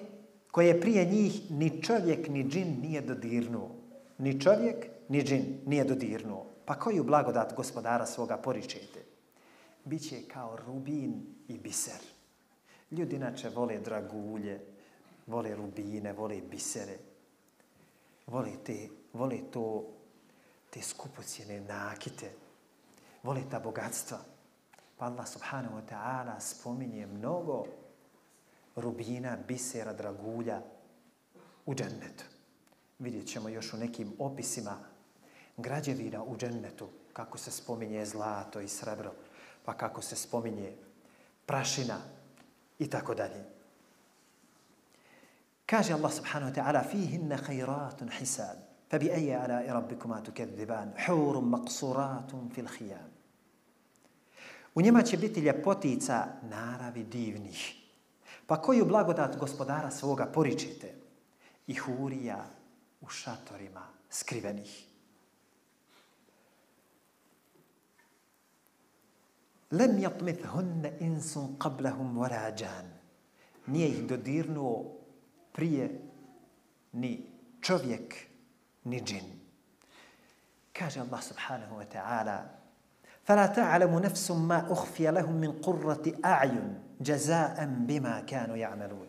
koje prije njih ni čovjek ni džin nije dodirnuo. Ni čovjek ni džin nije dodirnuo. Pa koju blagodat gospodara svoga poričete? Biće kao rubin i biser. Ljudi inače vole dragulje, vole rubine, vole bisere. Vole, te, vole to te skupocijene nakite, vole ta bogatstva. Pa Allah subhanahu wa ta'ala spominje mnogo rubina, bisera, dragulja u džennetu. Vidjet ćemo još u nekim opisima građevina u džennetu, kako se spominje zlato i srebro, pa kako se spominje prašina i tako dalje. Allah subhanahu wa ta'ala, fihinna khairatun hisad. فبأي آلاء ربكما تكذبان حور مقصورات في الخيام U njima će biti ljepotica naravi divnih. Pa koju blagodat gospodara svoga poričite? I hurija u šatorima skrivenih. Lem jatmith hunne insun qablahum warađan. Nije ih dodirnuo prije ni čovjek, ni džin. Kaže Allah subhanahu wa ta'ala فلا تعلم نفس ما أخفي لهم من قرة أعين جزاء بما كانوا يعملون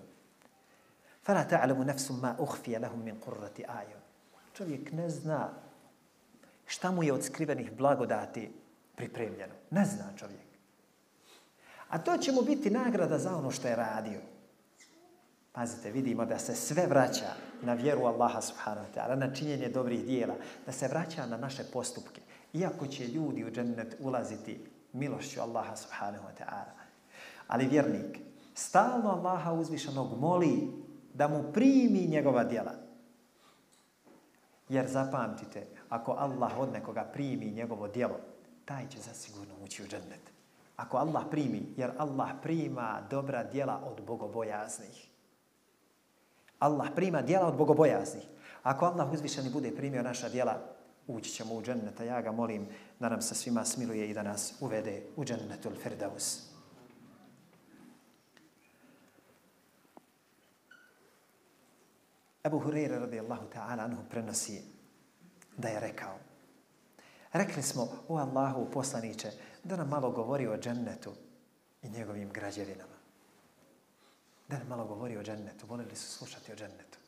فلا تعلم نفس ما أخفي لهم من قرة أعين čovjek ne zna šta mu je od skrivenih blagodati pripremljeno. Ne zna čovjek. A to će mu biti nagrada za ono što je radio. Pazite, vidimo da se sve vraća na vjeru Allaha subhanahu wa ta'ala, na činjenje dobrih dijela, da se vraća na naše postupke. Iako će ljudi u džennet ulaziti milošću Allaha subhanahu wa ta'ala. Ali vjernik stalno Allaha uzvišenog moli da mu primi njegova djela. Jer zapamtite, ako Allah od nekoga primi njegovo djelo, taj će zasigurno ući u džennet. Ako Allah primi, jer Allah prima dobra djela od bogobojaznih. Allah prima djela od bogobojaznih. Ako Allah uzvišeni bude primio naša djela, ući ćemo u dženneta. Ja ga molim da nam se svima smiluje i da nas uvede u džennetul Firdaus. Abu Hureyre radijallahu ta'ala anhu prenosi da je rekao Rekli smo, o Allahu poslaniće, da nam malo govori o džennetu i njegovim građevinama. Da nam malo govori o džennetu. Volili su slušati o džennetu.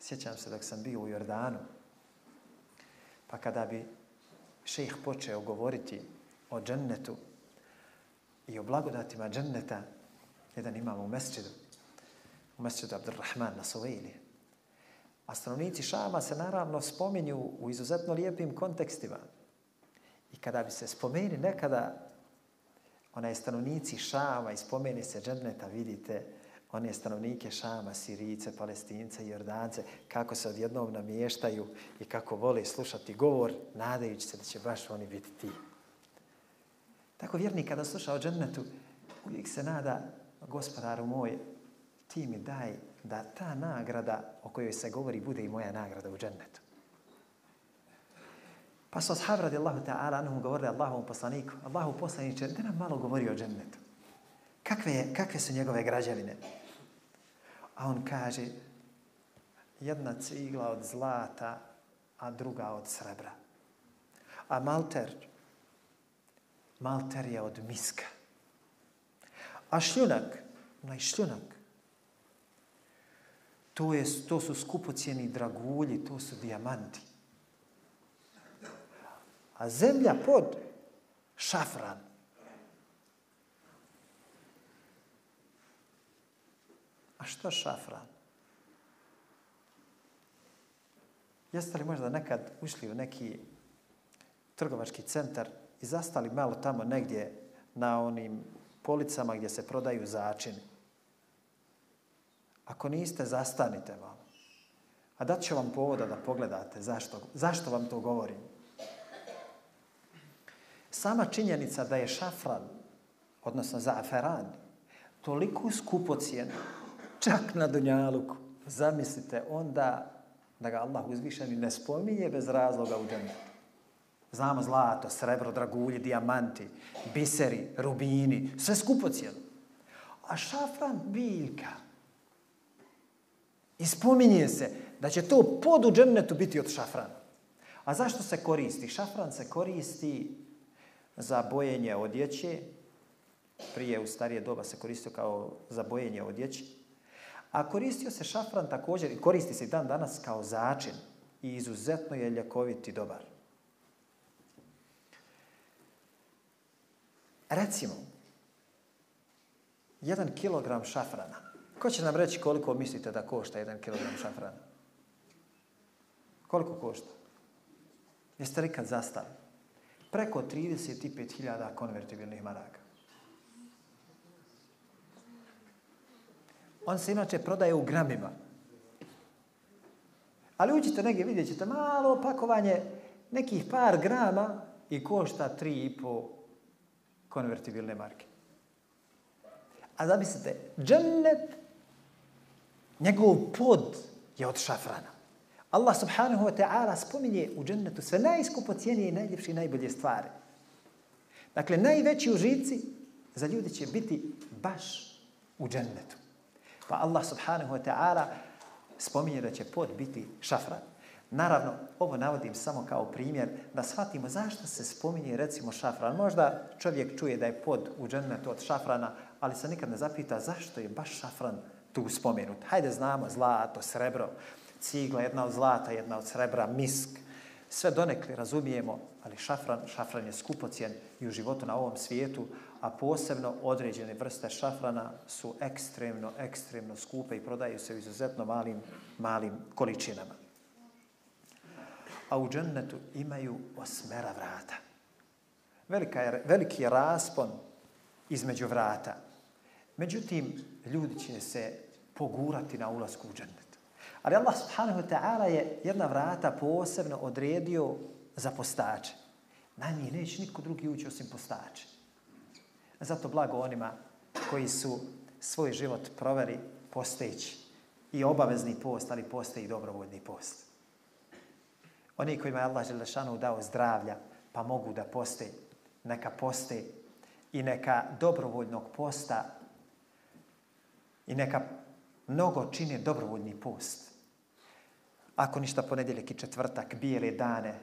Sjećam se dok sam bio u Jordanu, pa kada bi šejh počeo govoriti o džennetu i o blagodatima dženneta, jedan imam u mesčidu, u mesčidu Abdurrahman na Sovejlije. A stanovnici Šama se naravno spominju u izuzetno lijepim kontekstima. I kada bi se spomeni nekada onaj stanovnici Šama i spomeni se dženneta, vidite, one stanovnike Šama, Sirice, Palestince Jordance, kako se odjednom namještaju i kako vole slušati govor, nadajući se da će baš oni biti ti. Tako vjernik kada sluša o džennetu, uvijek se nada, gospodaru moj, ti mi daj da ta nagrada o kojoj se govori bude i moja nagrada u džennetu. Pa su ashab radijallahu ta'ala anhum govorili Allahovom poslaniku, Allahu poslaniče, da nam malo govori o džennetu. Kakve, kakve su njegove građevine? A on kaže, jedna cigla od zlata, a druga od srebra. A malter, malter je od miska. A šljunak, onaj šljunak, to, je, to su skupocijeni dragulji, to su dijamanti. A zemlja pod šafran. A što šafran? Jeste li možda nekad ušli u neki trgovački centar i zastali malo tamo negdje na onim policama gdje se prodaju začini? Ako niste, zastanite malo. A dat ću vam povoda da pogledate zašto, zašto vam to govorim. Sama činjenica da je šafran, odnosno zaferan, toliko skupocijen, čak na Dunjaluku, zamislite onda da ga Allah uzvišeni ne spominje bez razloga u džennetu. Znamo zlato, srebro, dragulji, dijamanti, biseri, rubini, sve skupocijeno. A šafran biljka. I spominje se da će to pod u džennetu biti od šafrana. A zašto se koristi? Šafran se koristi za bojenje odjeće. Prije u starije doba se koristio kao za bojenje odjeće. A koristio se šafran također i koristi se dan danas kao začin i izuzetno je ljekovit i dobar. Recimo, jedan kilogram šafrana. Ko će nam reći koliko mislite da košta jedan kilogram šafrana? Koliko košta? Jeste li kad zastali? Preko 35.000 konvertibilnih maraka. On se inače prodaje u gramima. Ali uđite negdje, vidjet ćete malo opakovanje nekih par grama i košta 3,5 konvertibilne marke. A zamislite, džennet, njegov pod je od šafrana. Allah subhanahu wa ta'ala spominje u džennetu sve najskupocijenije i najljepše i najbolje stvari. Dakle, najveći užici za ljudi će biti baš u džennetu. Pa Allah subhanahu wa ta'ala spominje da će pod biti šafran. Naravno, ovo navodim samo kao primjer da shvatimo zašto se spominje recimo šafran. Možda čovjek čuje da je pod u džennetu od šafrana, ali se nikad ne zapita zašto je baš šafran tu spomenut. Hajde znamo zlato, srebro, cigla, jedna od zlata, jedna od srebra, misk. Sve donekli razumijemo, ali šafran, šafran je skupocijen i u životu na ovom svijetu, a posebno određene vrste šafrana su ekstremno, ekstremno skupe i prodaju se u izuzetno malim, malim količinama. A u džennetu imaju osmera vrata. Velika je, veliki je raspon između vrata. Međutim, ljudi će se pogurati na ulazku u džennet. Ali Allah subhanahu wa ta'ala je jedna vrata posebno odredio za postače. Na njih neće niko drugi ući osim postače. Zato blago onima koji su svoj život proveri posteći i obavezni post, ali poste i dobrovoljni post. Oni kojima je Allah Želešanu dao zdravlja, pa mogu da poste, neka poste i neka dobrovoljnog posta i neka mnogo čine dobrovoljni post. Ako ništa ponedjeljak i četvrtak, bijele dane,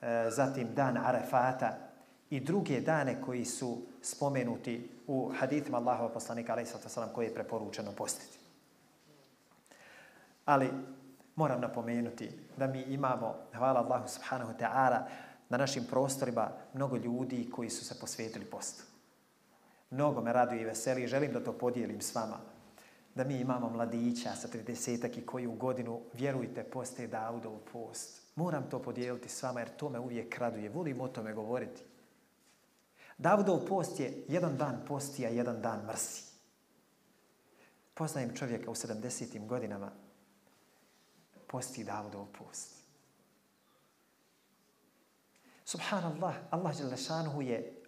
e, zatim dan Arefata i druge dane koji su spomenuti u hadithima Allahova poslanika, alaih sallam, koje je preporučeno postiti. Ali moram napomenuti da mi imamo, hvala Allahu subhanahu wa ta'ala, na našim prostorima mnogo ljudi koji su se posvetili postu. Mnogo me raduje i veseli i želim da to podijelim s vama da mi imamo mladića sa 30 i koji u godinu, vjerujte, poste Daudov post. Moram to podijeliti s vama jer to me uvijek raduje. Volim o tome govoriti. Davudov post je jedan dan posti, a jedan dan mrsi. Poznajem čovjeka u 70. godinama. Posti Davudov post. Subhanallah, Allah Đelešanuhu je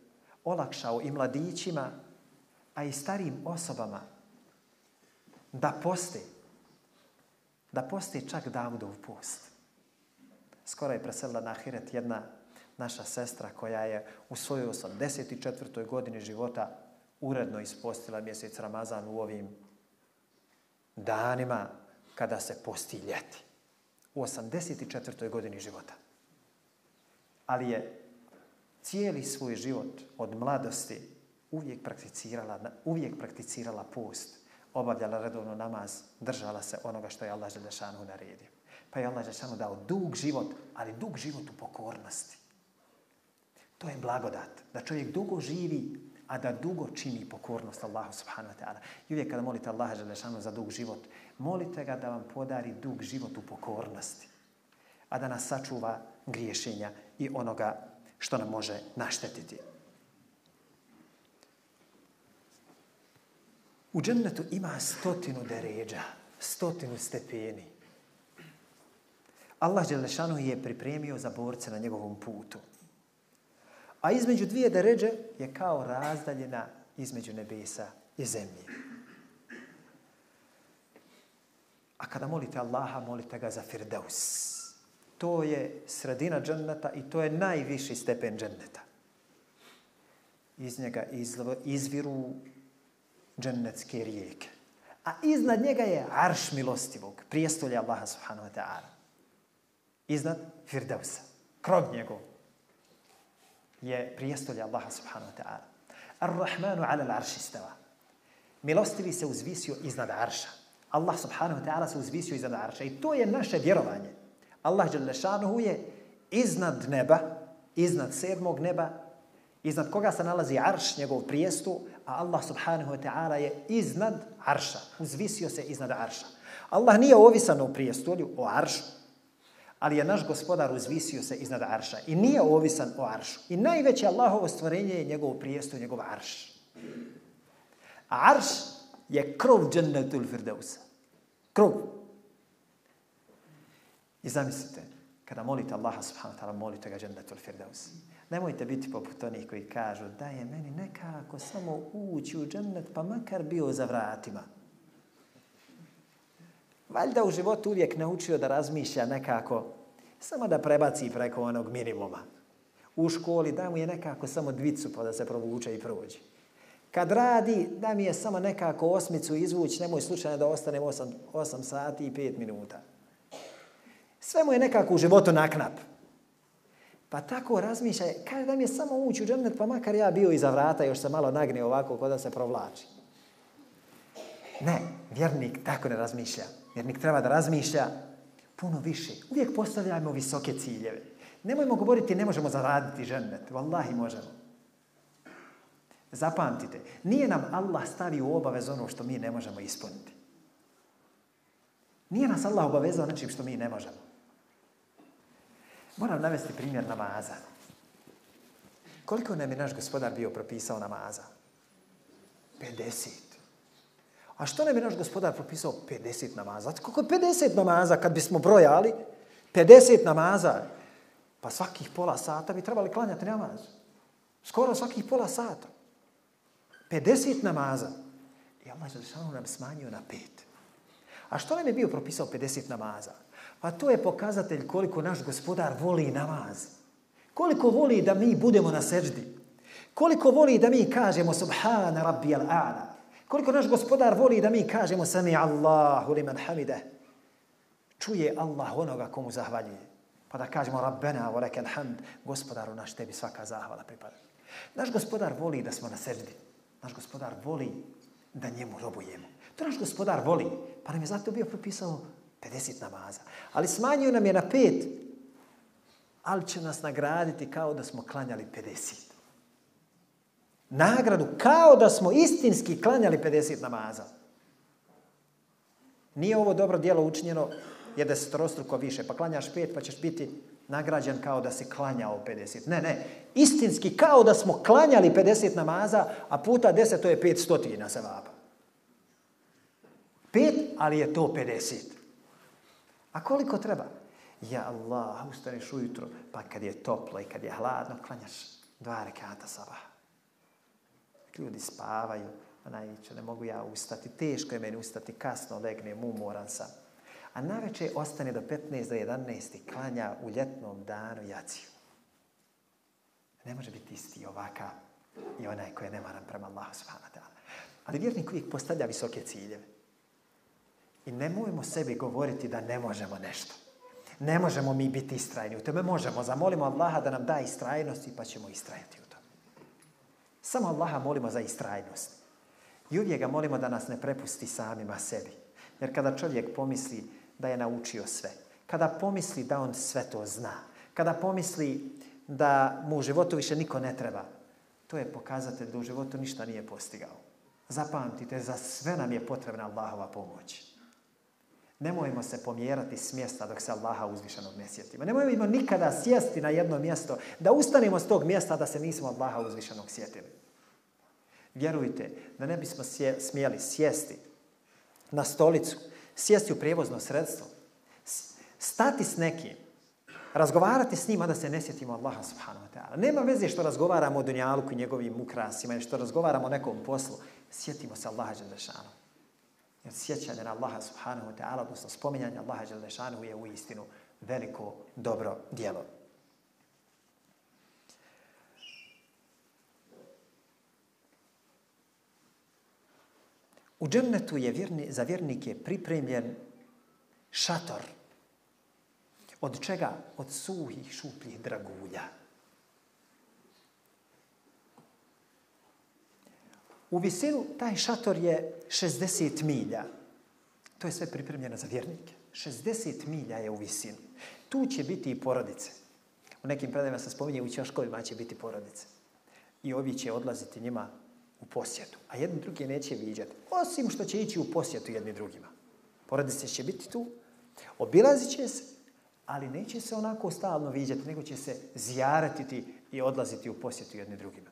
olakšao i mladićima, a i starim osobama da poste. Da poste čak Davudov post. Skoro je preselila na Ahiret jedna naša sestra koja je u svojoj 84. godini života uredno ispostila mjesec Ramazan u ovim danima kada se posti ljeti. U 84. godini života. Ali je cijeli svoj život od mladosti uvijek prakticirala, uvijek prakticirala post obavljala redovno namaz, držala se onoga što je Allah Želešanu naredio. Pa je Allah Želešanu dao dug život, ali dug život u pokornosti. To je blagodat, da čovjek dugo živi, a da dugo čini pokornost Allahu subhanahu wa ta'ala. I uvijek kada molite Allaha Želešanu za dug život, molite ga da vam podari dug život u pokornosti, a da nas sačuva griješenja i onoga što nam može naštetiti. U džennetu ima stotinu deređa, stotinu stepeni. Allah Đelešanu je pripremio za borce na njegovom putu. A između dvije deređe je kao razdaljena između nebesa i zemlje. A kada molite Allaha, molite ga za Firdaus. To je sredina dženneta i to je najviši stepen dženneta. Iz njega izviru džennetske rijeke. A iznad njega je arš milostivog, prijestolje Allaha subhanahu wa ta'ala. Iznad Firdausa, krov njegov, je prijestolja Allaha subhanahu wa ta'ala. Ar-Rahmanu ala l'arši stava. Milostivi se uzvisio iznad arša. Allah subhanahu wa ta'ala se uzvisio iznad arša. I to je naše vjerovanje. Allah je iznad neba, iznad sedmog neba, iznad koga se nalazi arš, njegov prijestu, a Allah subhanahu wa ta'ala je iznad arša, uzvisio se iznad arša. Allah nije ovisan o prijestolju, o aršu, ali je naš gospodar uzvisio se iznad arša i nije ovisan o aršu. I najveće Allahovo stvorenje je njegov prijestolj, njegov arš. A arš je krov džennetul firdevsa. Krov. I zamislite, kada molite Allaha subhanahu wa ta'ala, molite ga džennetul firdausa. Nemojte biti poput onih koji kažu da je meni nekako samo ući u džennet, pa makar bio za vratima valjda u životu uvijek naučio da razmišlja nekako, samo da prebaci preko onog minimuma. U školi da mu je nekako samo dvicu pa da se provuče i prođe. Kad radi, da mi je samo nekako osmicu izvući, nemoj slučajno da ostanem 8, 8 sati i 5 minuta. Sve mu je nekako u životu naknap. Pa tako razmišlja, kaže da mi je samo ući u džennet, pa makar ja bio iza vrata, još se malo nagne ovako, kod da se provlači. Ne, vjernik tako ne razmišlja. Vjernik treba da razmišlja puno više. Uvijek postavljajmo visoke ciljeve. Nemojmo govoriti ne možemo zaraditi žennet. Wallahi možemo. Zapamtite, nije nam Allah stavio u obavez ono što mi ne možemo ispuniti. Nije nas Allah obavezao nečim što mi ne možemo. Moram navesti primjer namaza. Koliko nam je naš gospodar bio propisao namaza? 50. A što nam je naš gospodar propisao 50 namaza? Kako je 50 namaza kad bismo brojali? 50 namaza. Pa svakih pola sata bi trebali klanjati namaz. Skoro svakih pola sata. 50 namaza. I Allah je nam smanjio na 5. A što nam je bio propisao 50 namaza? Pa to je pokazatelj koliko naš gospodar voli namaz. Koliko voli da mi budemo na seždi. Koliko voli da mi kažemo subhana rabbi al-a'la. Koliko naš gospodar voli da mi kažemo sami Allahu liman hamide. Čuje Allah onoga komu zahvaljuje. Pa da kažemo rabbena wa lekel hamd. Gospodaru naš tebi svaka zahvala pripada. Naš gospodar voli da smo na seždi. Naš gospodar voli da njemu robujemo. To naš gospodar voli. Pa nam je zato bio propisao 50 namaza. Ali smanjio nam je na pet, ali će nas nagraditi kao da smo klanjali 50. Nagradu kao da smo istinski klanjali 50 namaza. Nije ovo dobro dijelo učinjeno je da se trostruko više, pa klanjaš pet pa ćeš biti nagrađen kao da si klanjao 50. Ne, ne, istinski kao da smo klanjali 50 namaza, a puta 10 to je 500 na sevapa. Pet, ali je to 50. A koliko treba? Ja Allah, ustaneš ujutro, pa kad je toplo i kad je hladno, klanjaš dva rekata sabaha. Ljudi spavaju, a najveće, ne mogu ja ustati, teško je meni ustati, kasno legnem, umoran sam. A najveće ostane do 15 do 11 i klanja u ljetnom danu jaciju. Ne može biti isti ovakav i onaj koji je nemaran prema Allahu subhanahu wa ta'ala. Ali vjernik uvijek postavlja visoke ciljeve. I nemojmo sebi govoriti da ne možemo nešto. Ne možemo mi biti istrajni u tome. Možemo. Zamolimo Allaha da nam da istrajnost i pa ćemo istrajati u. Samo Allaha molimo za istrajnost. I uvijek ga molimo da nas ne prepusti samima sebi. Jer kada čovjek pomisli da je naučio sve, kada pomisli da on sve to zna, kada pomisli da mu u životu više niko ne treba, to je pokazatelj da u životu ništa nije postigao. Zapamtite, za sve nam je potrebna Allahova pomoć. Nemojmo se pomjerati s mjesta dok se Allaha uzvišenog ne sjetimo. Nemojmo nikada sjesti na jedno mjesto, da ustanemo s tog mjesta da se nismo Allaha uzvišenog sjetili. Vjerujte, da ne bismo smijeli sjesti na stolicu, sjesti u prijevozno sredstvo, stati s nekim, razgovarati s njima da se ne sjetimo Allaha subhanahu wa ta'ala. Nema veze što razgovaramo o dunjaluku i njegovim ukrasima i što razgovaramo o nekom poslu. Sjetimo se Allaha Đelešanu. Jer sjećanje na Allaha subhanahu wa ta'ala, odnosno spominjanje Allaha Đelešanu je u istinu veliko dobro djelo. U džennetu je vjerni, za vjernike pripremljen šator. Od čega? Od suhih, šupljih dragulja. U visinu taj šator je 60 milja. To je sve pripremljeno za vjernike. 60 milja je u visinu. Tu će biti i porodice. U nekim predajima se spominje u Ćoškovima će biti porodice. I ovi će odlaziti njima u posjetu, a jedni drugi neće viđati. Osim što će ići u posjetu jedni drugima. Porodice će biti tu, obilazit će se, ali neće se onako stalno viđati, nego će se zjaratiti i odlaziti u posjetu jedni drugima.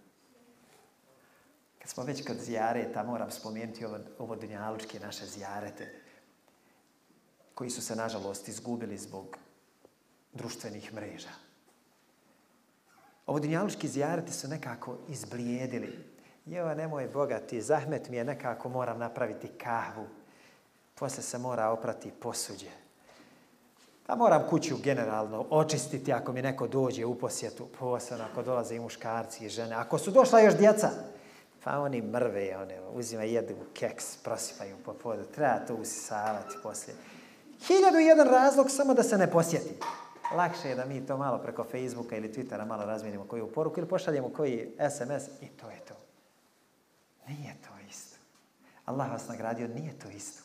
Kad smo već kod zjareta, moram spomenuti ovo, ovo dunjalučke naše zjarete, koji su se, nažalost, izgubili zbog društvenih mreža. Ovo dunjalučki zjarete su nekako izblijedili jo, nemoj Boga, ti zahmet mi je nekako moram napraviti kahvu. Posle se mora oprati posuđe. Pa moram kuću generalno očistiti ako mi neko dođe u posjetu, posebno ako dolaze i muškarci i žene. Ako su došla još djeca, pa oni mrve, one, uzima jedu keks, prosipaju po podu. Treba to usisavati poslije. Hiljadu jedan razlog samo da se ne posjeti. Lakše je da mi to malo preko Facebooka ili Twittera malo razmijenimo koju poruku ili pošaljemo koji SMS i to je to. Nije to isto. Allah vas nagradio, nije to isto.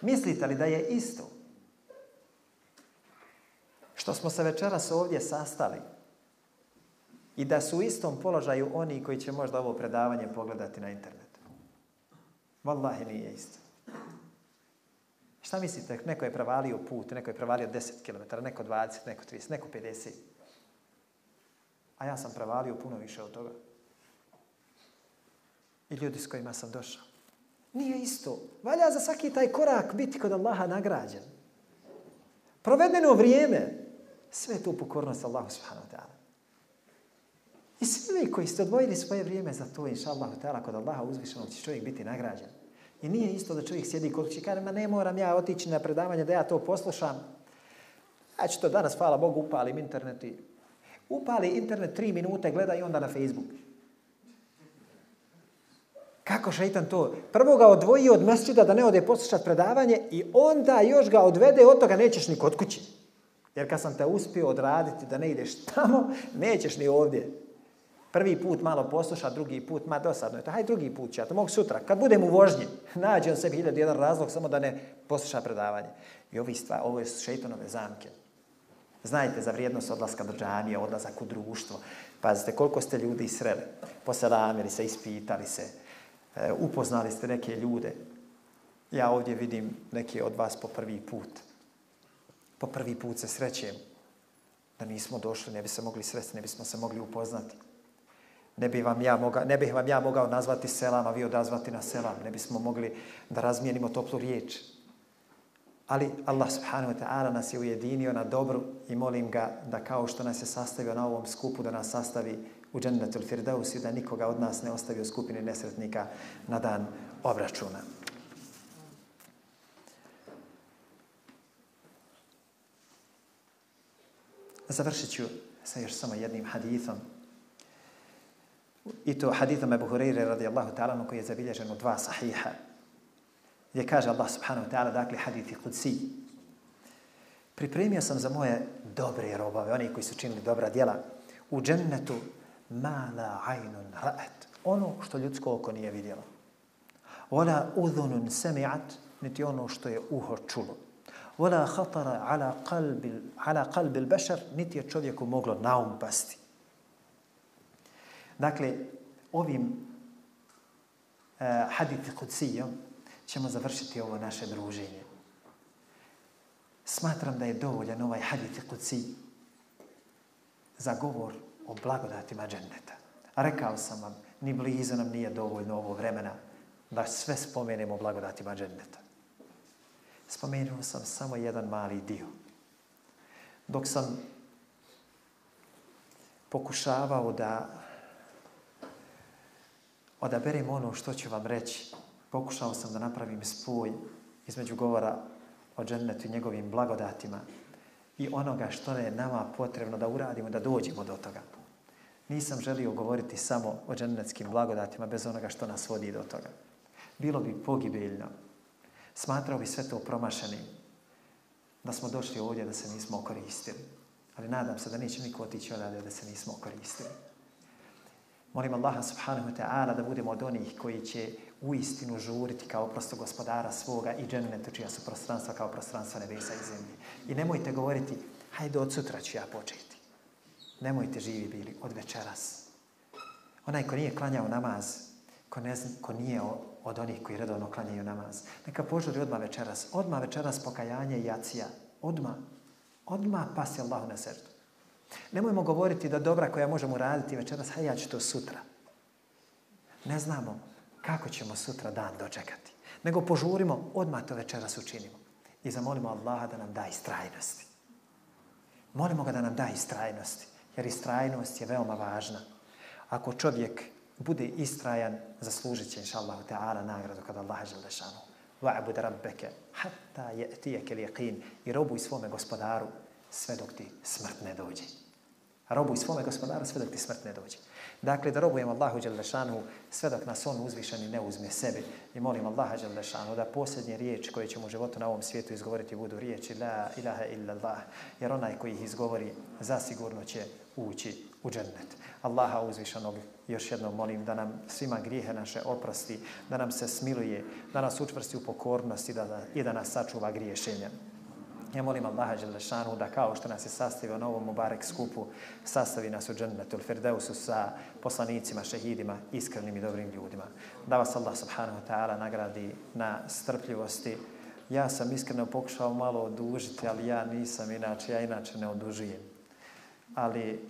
Mislite li da je isto? Što smo se večeras ovdje sastali i da su u istom položaju oni koji će možda ovo predavanje pogledati na internetu. Wallahi nije isto. Šta mislite? Neko je prevalio put, neko je prevalio 10 km, neko 20, neko 30, neko 50. A ja sam prevalio puno više od toga. I ljudi s kojima sam došao. Nije isto. Valja za svaki taj korak biti kod Allaha nagrađen. Provedeno vrijeme. Sve to pokornost Allahu subhanahu wa ta'ala. I svi vi koji ste odvojili svoje vrijeme za to, inša Allah, kod Allaha uzvišenog će čovjek biti nagrađen. I nije isto da čovjek sjedi kod će kaže, ma ne moram ja otići na predavanje da ja to poslušam. Ja ću to danas, hvala Bogu, upalim internet i upali internet tri minute, gledaj i onda na Facebook. Kako šeitan to? Prvo ga odvoji od mesčida da ne ode poslušati predavanje i onda još ga odvede, od toga nećeš ni kod kući. Jer kad sam te uspio odraditi da ne ideš tamo, nećeš ni ovdje. Prvi put malo posluša, drugi put, ma dosadno je to. Hajde drugi put ću, ja to mogu sutra. Kad budem u vožnji, [laughs] nađe on sebi hiljad jedan razlog samo da ne posluša predavanje. I ovi stvari, ovo je šeitanove zamke. Znajte za vrijednost odlaska do džamije, odlazak u društvo. Pazite koliko ste ljudi sreli. Poselamili se, ispitali se, e, upoznali ste neke ljude. Ja ovdje vidim neke od vas po prvi put. Po prvi put se srećem da nismo došli, ne bi se mogli sresti, ne bismo se mogli upoznati. Ne, bi vam ja moga, ne bih vam ja mogao nazvati selam, a vi odazvati na selam. Ne bismo mogli da razmijenimo toplu riječ. Ali Allah subhanahu wa ta'ala nas je ujedinio na dobru i molim ga da kao što nas je sastavio na ovom skupu, da nas sastavi u džennetul firdaus i da nikoga od nas ne ostavi u skupini nesretnika na dan obračuna. Završit ću sa još samo jednim hadithom I to hadithom Ebu Hureyre radijallahu ta'ala koji je zabilježen u dva sahiha. Gdje kaže Allah subhanahu wa ta'ala, dakle hadithi kudsi. Pripremio sam za moje dobre robove, oni koji su činili dobra djela, u džennetu ma la aynun ra'at. Ono što ljudsko oko nije vidjelo. Wala udhunun sami'at, niti ono što je uho čulo. Wala khatara ala qalbi, ala qalbi al-bashar, niti je čovjeku moglo naum pasti. Dakle, ovim uh, hadith kudsijom ćemo završiti ovo naše druženje. Smatram da je dovoljan ovaj hadith kudsij za govor o blagodatima dženneta. A rekao sam vam, ni blizu nam nije dovoljno ovo vremena da sve spomenemo o blagodatima dženneta. Spomenuo sam samo jedan mali dio. Dok sam pokušavao da odaberem ono što ću vam reći. Pokušao sam da napravim spoj između govora o džennetu i njegovim blagodatima i onoga što je nama potrebno da uradimo, da dođemo do toga. Nisam želio govoriti samo o džennetskim blagodatima bez onoga što nas vodi do toga. Bilo bi pogibeljno. Smatrao bi sve to promašenim da smo došli ovdje da se nismo koristili. Ali nadam se da neće niko otići odavde da se nismo koristili. Molim Allaha subhanahu wa ta'ala da budemo od onih koji će u istinu žuriti kao prosto gospodara svoga i džennetu čija su prostranstva kao prostranstva nebesa i zemlje. I nemojte govoriti, hajde od sutra ću ja početi. Nemojte živi bili od večeras. Onaj ko nije klanjao namaz, ko, ne zna, ko nije od onih koji redovno klanjaju namaz, neka požuri odmah večeras. Odmah večeras pokajanje i jacija. Odmah. Odmah pasi Allahu na srdu. Nemojmo govoriti da dobra koja možemo raditi večeras, hajde ja ću to sutra. Ne znamo kako ćemo sutra dan dočekati. Nego požurimo, odmah to večeras učinimo. I zamolimo Allaha da nam da istrajnosti. Molimo ga da nam da istrajnosti. Jer istrajnost je veoma važna. Ako čovjek bude istrajan, zaslužit će, inša Allahu ta'ala nagradu kada Allah žele šanu. Wa'bud rabbeke hatta je'tijeke liqin. I robuj svome gospodaru sve dok ti smrt ne dođe. Robuj svome gospodaru sve dok ti smrt ne dođe. Dakle, da robujemo Allahu Đelešanu sve dok nas on uzvišeni ne uzme sebi. I molim Allaha Đelešanu da posljednje riječi koje ćemo u životu na ovom svijetu izgovoriti budu riječi La ilaha illa Allah. Jer onaj koji ih izgovori zasigurno će ući u džennet. Allaha uzvišanog još jednom molim da nam svima grijehe naše oprosti, da nam se smiluje, da nas učvrsti u pokornosti da, da, i da nas sačuva griješenja. Ja molim Allaha Đelešanu da kao što nas je sastavio na ovom Mubarek skupu, sastavi nas u džennetu, Firdeusu sa poslanicima, šehidima, iskrenim i dobrim ljudima. Da vas Allah subhanahu wa ta'ala nagradi na strpljivosti. Ja sam iskreno pokušao malo odužiti, ali ja nisam inače, ja inače ne odužujem. Ali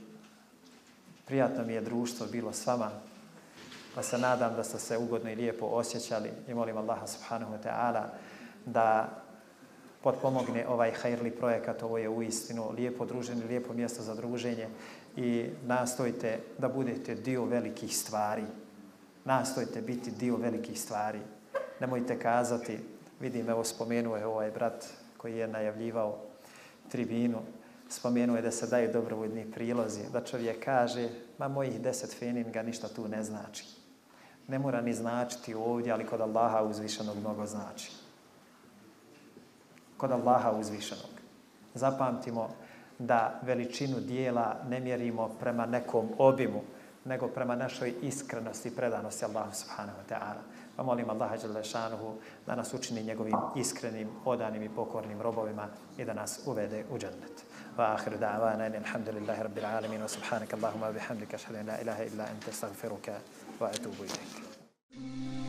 prijatno mi je društvo bilo s vama, pa se nadam da ste se ugodno i lijepo osjećali i molim Allaha subhanahu wa ta'ala da potpomogne ovaj hajrli projekat. Ovo je uistinu lijepo druženje, lijepo mjesto za druženje i nastojte da budete dio velikih stvari. Nastojte biti dio velikih stvari. Nemojte kazati, vidim, evo spomenuo je ovaj brat koji je najavljivao tribinu, spomenuo je da se daju dobrovodni prilozi, da čovjek kaže, ma mojih deset feninga ništa tu ne znači. Ne mora ni značiti ovdje, ali kod Allaha uzvišenog mnogo znači kod Allaha uzvišenog. Zapamtimo da veličinu dijela ne mjerimo prema nekom obimu, nego prema našoj iskrenosti i predanosti Allahu subhanahu wa ta'ala. Pa molim Allaha Đalešanuhu da nas učini njegovim iskrenim, odanim i pokornim robovima i da nas uvede u džennet. Wa ahiru da'vana in alhamdulillahi rabbil alamin wa subhanaka Allahumma bihamdika ashhadu an la ilaha illa anta astaghfiruka wa atubu ilaika.